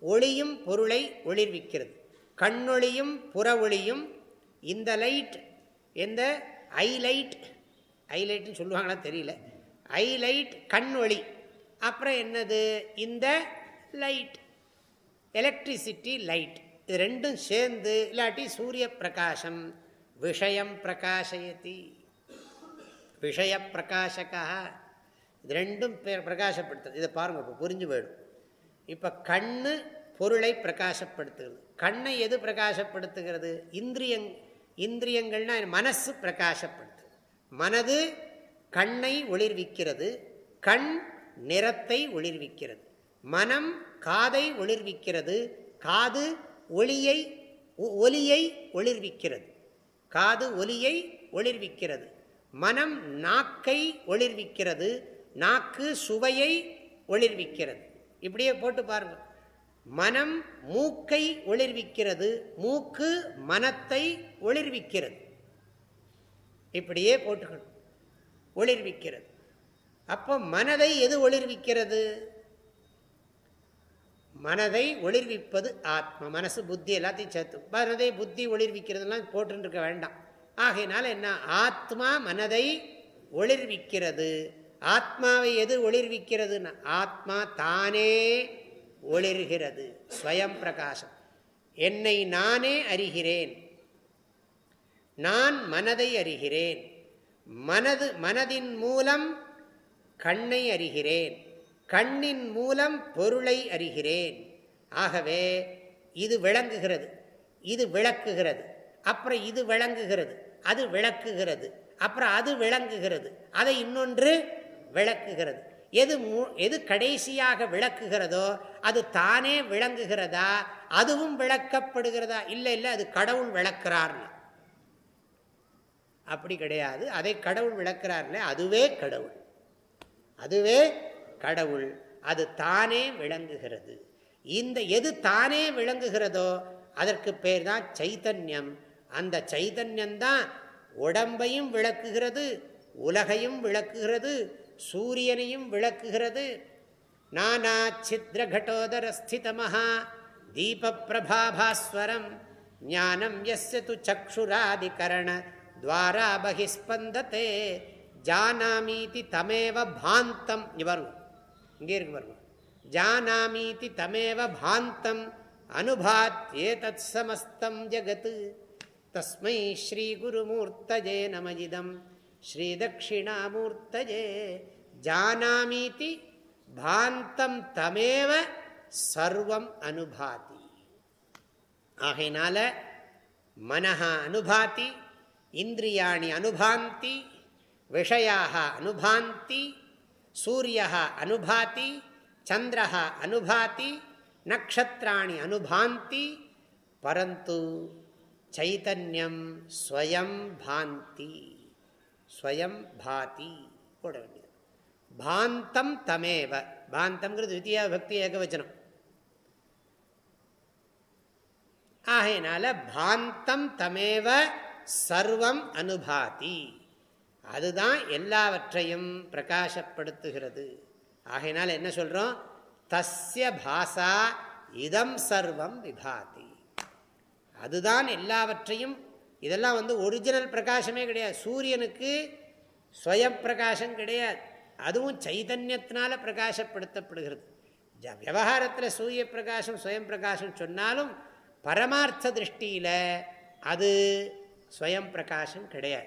ஒளியும் பொருளை ஒளிர்விக்கிறது. கண்ணொளியும் புற ஒளியும் இந்த லைட் எந்த? ஐலைட் ஐலைட்னு சொல்லுவாங்களா தெரியல. ஐலைட் கண் ஒளி அப்புறம் என்னது? இந்த லைட் எலக்ட்ரிசிட்டி லைட் இது ரெண்டும் சேர்ந்து இல்லாட்டி சூரிய பிரகாசம் விஷயம் பிரகாசயத்தி விஷய பிரகாசகா இது ரெண்டும் பிரகாசப்படுத்துறது இதை பாருங்கள் இப்போ புரிஞ்சு போயிடும். இப்போ கண்ணு பொருளை பிரகாசப்படுத்துகிறது. கண்ணை எது பிரகாசப்படுத்துகிறது? இந்திரியங் இந்திரியங்கள்னா மனசு பிரகாசப்படுத்து மனது கண்ணை ஒளிர்விக்கிறது. கண் நிறத்தை ஒளிர்விக்கிறது. மனம் காதை ஒளிர்விக்கிறது. காது ஒளியை ஒலியை ஒளிர்விக்கிறது. காது ஒலியை ஒளிர்விக்கிறது. மனம் நாக்கை ஒளிர்விக்கிறது. நாக்கு சுவையை ஒளிர்விக்கிறது. இப்படியே போட்டு பாருங்கள் மனம் மூக்கை ஒளிர்விக்கிறது. மூக்கு மனத்தை ஒளிர்விக்கிறது. இப்படியே போட்டுக்கணும். ஒளிர்விக்கிறது. அப்போ மனதை எது ஒளிர்விக்கிறது? மனதை ஒளிர்விப்பது ஆத்மா. மனசு புத்தி எல்லாத்தையும் சேர்த்து. மனதை புத்தி ஒளிர்விக்கிறதுலாம் போட்டுருக்க வேண்டாம். ஆகையினால என்ன? ஆத்மா மனதை ஒளிர்விக்கிறது. ஆத்மாவை எது ஒளிர்விக்கிறதுன்னா ஆத்மா தானே ஒளிர்கிறது. ஸ்வயம் பிரகாசம். என்னை நானே அறிகிறேன். நான் மனதை அறிகிறேன். மனது மனதின் மூலம் கண்ணை அறிகிறேன். கண்ணின் மூலம் பொருளை அறிகிறேன். ஆகவே இது விளங்குகிறது. இது விளக்குகிறது. அப்புறம் இது விளங்குகிறது. அது விளக்குகிறது. அப்புறம் அது விளங்குகிறது. அதை இன்னொன்று விளக்குகிறது. எது எது கடைசியாக விளக்குகிறதோ அது தானே விளங்குகிறதா? அதுவும் விளக்கப்படுகிறதா? இல்லை இல்லை அது கடவுள் விளக்கிறார்னு. அப்படி கிடையாது. அதை கடவுள் விளக்கிறார்ல அதுவே கடவுள். அதுவே கடவுள் அது தானே விளங்குகிறது. இந்த எது தானே விளங்குகிறதோ அதற்கு பேர் தான் சைத்தன்யம் அந்த சைதன்யம்தான் உடம்பையும் விளக்குகிறது உலகையும் விளக்குகிறது சூரியனையும் விளக்குகிறது. நானா சித்ரகட்டோதர ஸ்திதமஹா தீபப்பிரபாபாஸ்வரம் ஞானம் எஸ்ய து சக்ஷுராதிகரண துவாரா பகிஸ்பந்தத்தே ஜானாமீதி தமேவ பாந்தம். இவரும் இங்கே இருக்கு பாருங்க. ஜானாமீதி தமேவ பாந்தம் அனுபாத்தியே தத் சமஸ்தம் ஜகத். தஸ்மை ஸ்ரீ குருமூர்த்தஜே நமஜிதம். ஸ்ரீதட்சிணாமூர்த்தஜே ஜானாமீதி பாந்தம் தமேவ சர்வம் அனுபாதி. ஆகையினால மனஹா அனுபாதி இந்திரியாணி அனுபாந்தி விஷயாக அனுபாந்தி சூரிய அனுபாதி சந்திர அனுபாதி நக்ஷத்திராணி அனுபாந்தி பரந்து சைதன்யம் ஸ்வயம் பாந்தி. ஸ்வயம் பாதி போட வேண்டியது. பாந்தம் தமேவ. பாந்தம்ங்கிறது வித்தியா பக்தி ஏகவச்சனம். ஆகையினால பாந்தம் தமேவ சர்வம் அனுபாதி. அதுதான் எல்லாவற்றையும் பிரகாசப்படுத்துகிறது. ஆகையினால் என்ன சொல்கிறோம் தஸ்ய பாசா இதம் சர்வம் விபாதி. அதுதான் எல்லாவற்றையும் இதெல்லாம் வந்து ஒரிஜினல் பிரகாசமே கிடையாது. சூரியனுக்கு ஸ்வய பிரகாசம் கிடையாது. அதுவும் சைதன்யத்தினால பிரகாசப்படுத்தப்படுகிறது. விவகாரத்தில் சூரிய பிரகாசம் ஸ்வயம் பிரகாசம் சொன்னாலும் பரமார்த்த திருஷ்டியில் அது ஸ்வயம் பிரகாசம் கிடையாது.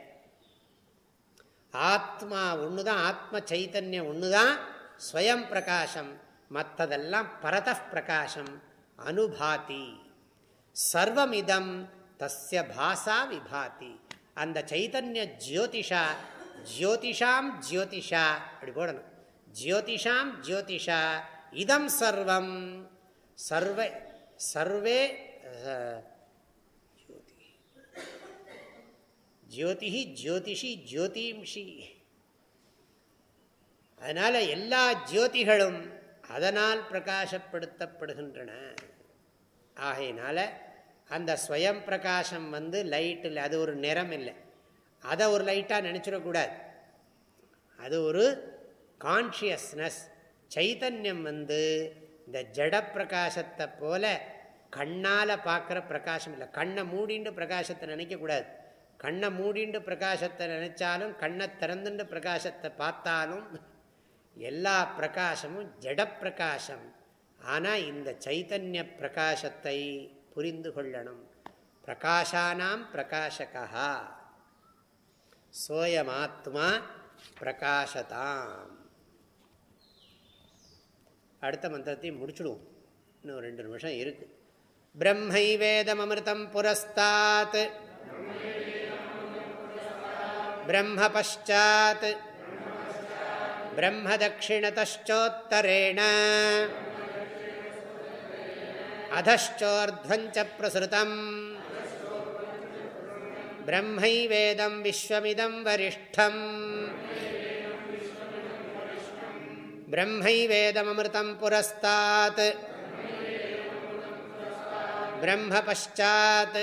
ஆத்மா ஒன்று தான் ஆத்ம சைத்தன்யம் ஒன்று தான் ஸ்வயம் பிரகாசம். மற்றதெல்லாம் பரத பிரகாசம் அனுபாதி. சர்வமிதம் தஸ்ய பாசா விபாதி. அந்த சைத்தன்ய ஜோதிஷா ஜோதிஷாம் ஜோதிஷா அப்படி போடணும். ஜோதிஷாம் ஜோதிஷா இதம் சர்வம். சர்வே சர்வே ஜோதிஹி ஜோதிஷி ஜோதிம்ஷி. அதனால் எல்லா ஜோதிகளும் அதனால் பிரகாசப்படுத்தப்படுகின்றன. ஆகையினால அந்த ஸ்வயம் பிரகாசம் வந்து லைட்டில் அது ஒரு நிறம் இல்லை. அதை ஒரு லைட்டாக நினச்சிடக்கூடாது. அது ஒரு கான்ஷியஸ்னஸ் சைத்தன்யம் வந்து இந்த ஜட பிரகாசத்தை போல கண்ணால் பார்க்குற பிரகாசம் இல்லை. கண்ணை மூடிண்டு பிரகாசத்தை நினைக்கக்கூடாது. கண்ணை மூடிண்டு பிரகாசத்தை நினைச்சாலும் கண்ணை திறந்துண்டு பிரகாசத்தை பார்த்தாலும் எல்லா பிரகாசமும் ஜட பிரகாசம். ஆனால் இந்த சைத்தன்ய பிரகாசத்தை புரிந்து கொள்ளணும். பிரகாஷானாம் பிரகாஷகா சோயமாத்மா பிரகாசதாம். அடுத்த மந்திரத்தையும் முடிச்சுடுவோம். இன்னும் ரெண்டு நிமிஷம் இருக்கு. பிரம்மை வேதம் அமிர்தம் புரஸ்தாத். ब्रह्मपश्चात् ब्रह्मदक्षिणतश्चोत्तरेण अधश्चोर्ध्वञ्च प्रसृतम् ब्रह्मैवेदं विश्वमिदं वरिष्ठम् ब्रह्मैवेदममृतं पुरस्तात् ब्रह्मपश्चात्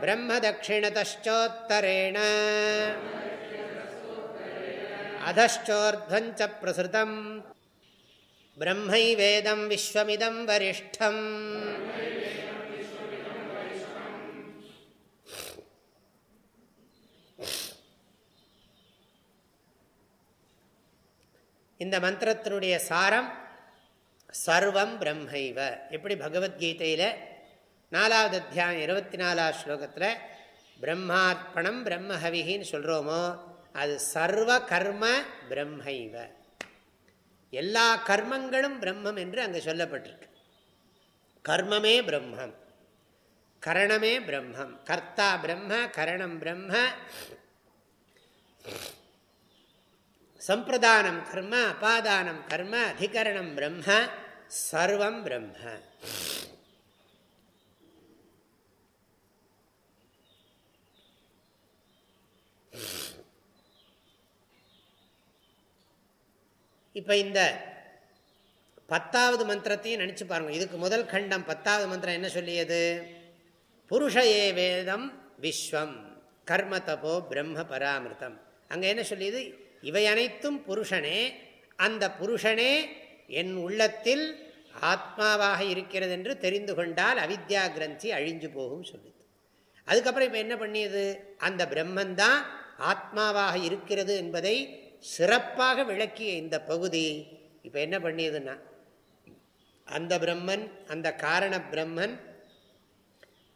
ब्रह्मदक्षिणतश्चोत्तरेण अधश्चोर्ध्वञ्च प्रसृतम् ब्रह्मैवेदं विश्वमिदं वरिष्ठम् இந்த மந்திரத்தினுடைய சாரம் சர்வம் பிரம்மைவ எப்படி பகவத்கீதையில் நாலாவது அத்தியாயம் இருபத்தி நாலாவது ஸ்லோகத்தில் பிரம்மார்ப்பணம் பிரம்மஹவிகின்னு சொல்கிறோமோ அது சர்வ கர்ம பிரம்மைவ. எல்லா கர்மங்களும் பிரம்மம் என்று அங்கே சொல்லப்பட்டிருக்கு. கர்மமே பிரம்மம் கரணமே பிரம்மம் கர்த்தா பிரம்ம கரணம் பிரம்ம சம்பிரதானம் கர்ம அபாதானம் கர்ம அதிகரணம் பிரம்ம சர்வம் பிரம்ம. இப்போ இந்த பத்தாவது மந்திரத்தையும் நினச்சி பாருங்கள் இதுக்கு முதல் கண்டம் பத்தாவது மந்திரம் என்ன சொல்லியது? புருஷ ஏ வேதம் விஸ்வம் கர்ம தபோ பிரம்ம பராமிருத்தம். அங்கே என்ன சொல்லியது? இவை அனைத்தும் புருஷனே அந்த புருஷனே என் உள்ளத்தில் ஆத்மாவாக இருக்கிறது என்று தெரிந்து கொண்டால் அவித்யா கிரந்தி அழிஞ்சு போகும் சொல்லுது அதுக்கப்புறம் இப்போ என்ன பண்ணியது? அந்த பிரம்மந்தான் ஆத்மாவாக இருக்கிறது என்பதை சிறப்பாக விளக்கிய இந்த பகுதி இப்போ என்ன பண்ணியதுன்னா அந்த பிரம்மன் அந்த காரண பிரம்மன்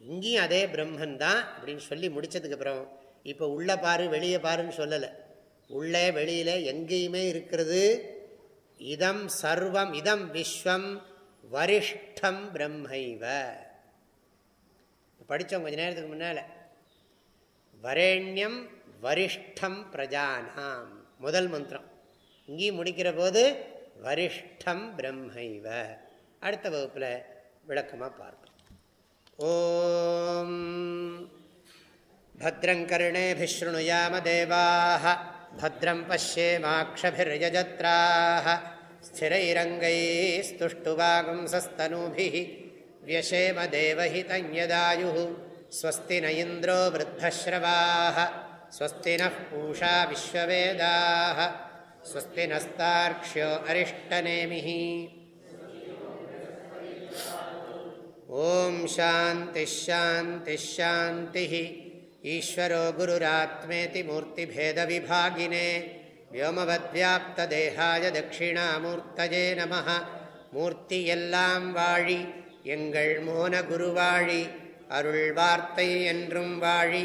இங்கேயும் அதே பிரம்மன் தான் அப்படின்னு சொல்லி முடித்ததுக்கு அப்புறம் இப்போ உள்ள பாரு வெளியே பாருன்னு சொல்லலை. உள்ளே வெளியில் எங்கேயுமே இருக்கிறது. இதம் சர்வம் இதம் விஸ்வம் வரிஷ்டம் பிரம்மைவ. படித்தோம் கொஞ்ச நேரத்துக்கு முன்னால் வரேண்யம் வரிஷ்டம் பிரஜானாம். முதல் மந்திரம் இங்கேயும் முடிக்கிற போது வரிஷ்டம் பிரம்மைவ அடுத்த வகுப்பில் விளக்கமாக பார்ப்போம் ஓம் भद्रङ्कर्णेभिशृणुयाम देवाः भद्रं पश्येमाक्षभिर्यजत्राः स्थिरैरङ्गैस्तुष्टुवागुंसस्तनूभिः व्यशेम देवहितं यदायुः स्वस्ति न इन्द्रो वृद्धश्रवाः स्वस्ति नः पूषा विश्ववेदाः स्वस्ति नस्तार्क्ष्यो अरिष्टनेमिः ॐ शान्तिश्शान्तिश्शान्तिः ईश्वरो गुरुरात्मेति मूर्तिभेदविभागिने व्योमवद्व्याप्तदेहाय दक्षिणामूर्तये नमः மூர்த்தி எல்லாம் வாழி எங்கள் மோன குருவாழி அருள் வார்த்தை என்றும் வாழி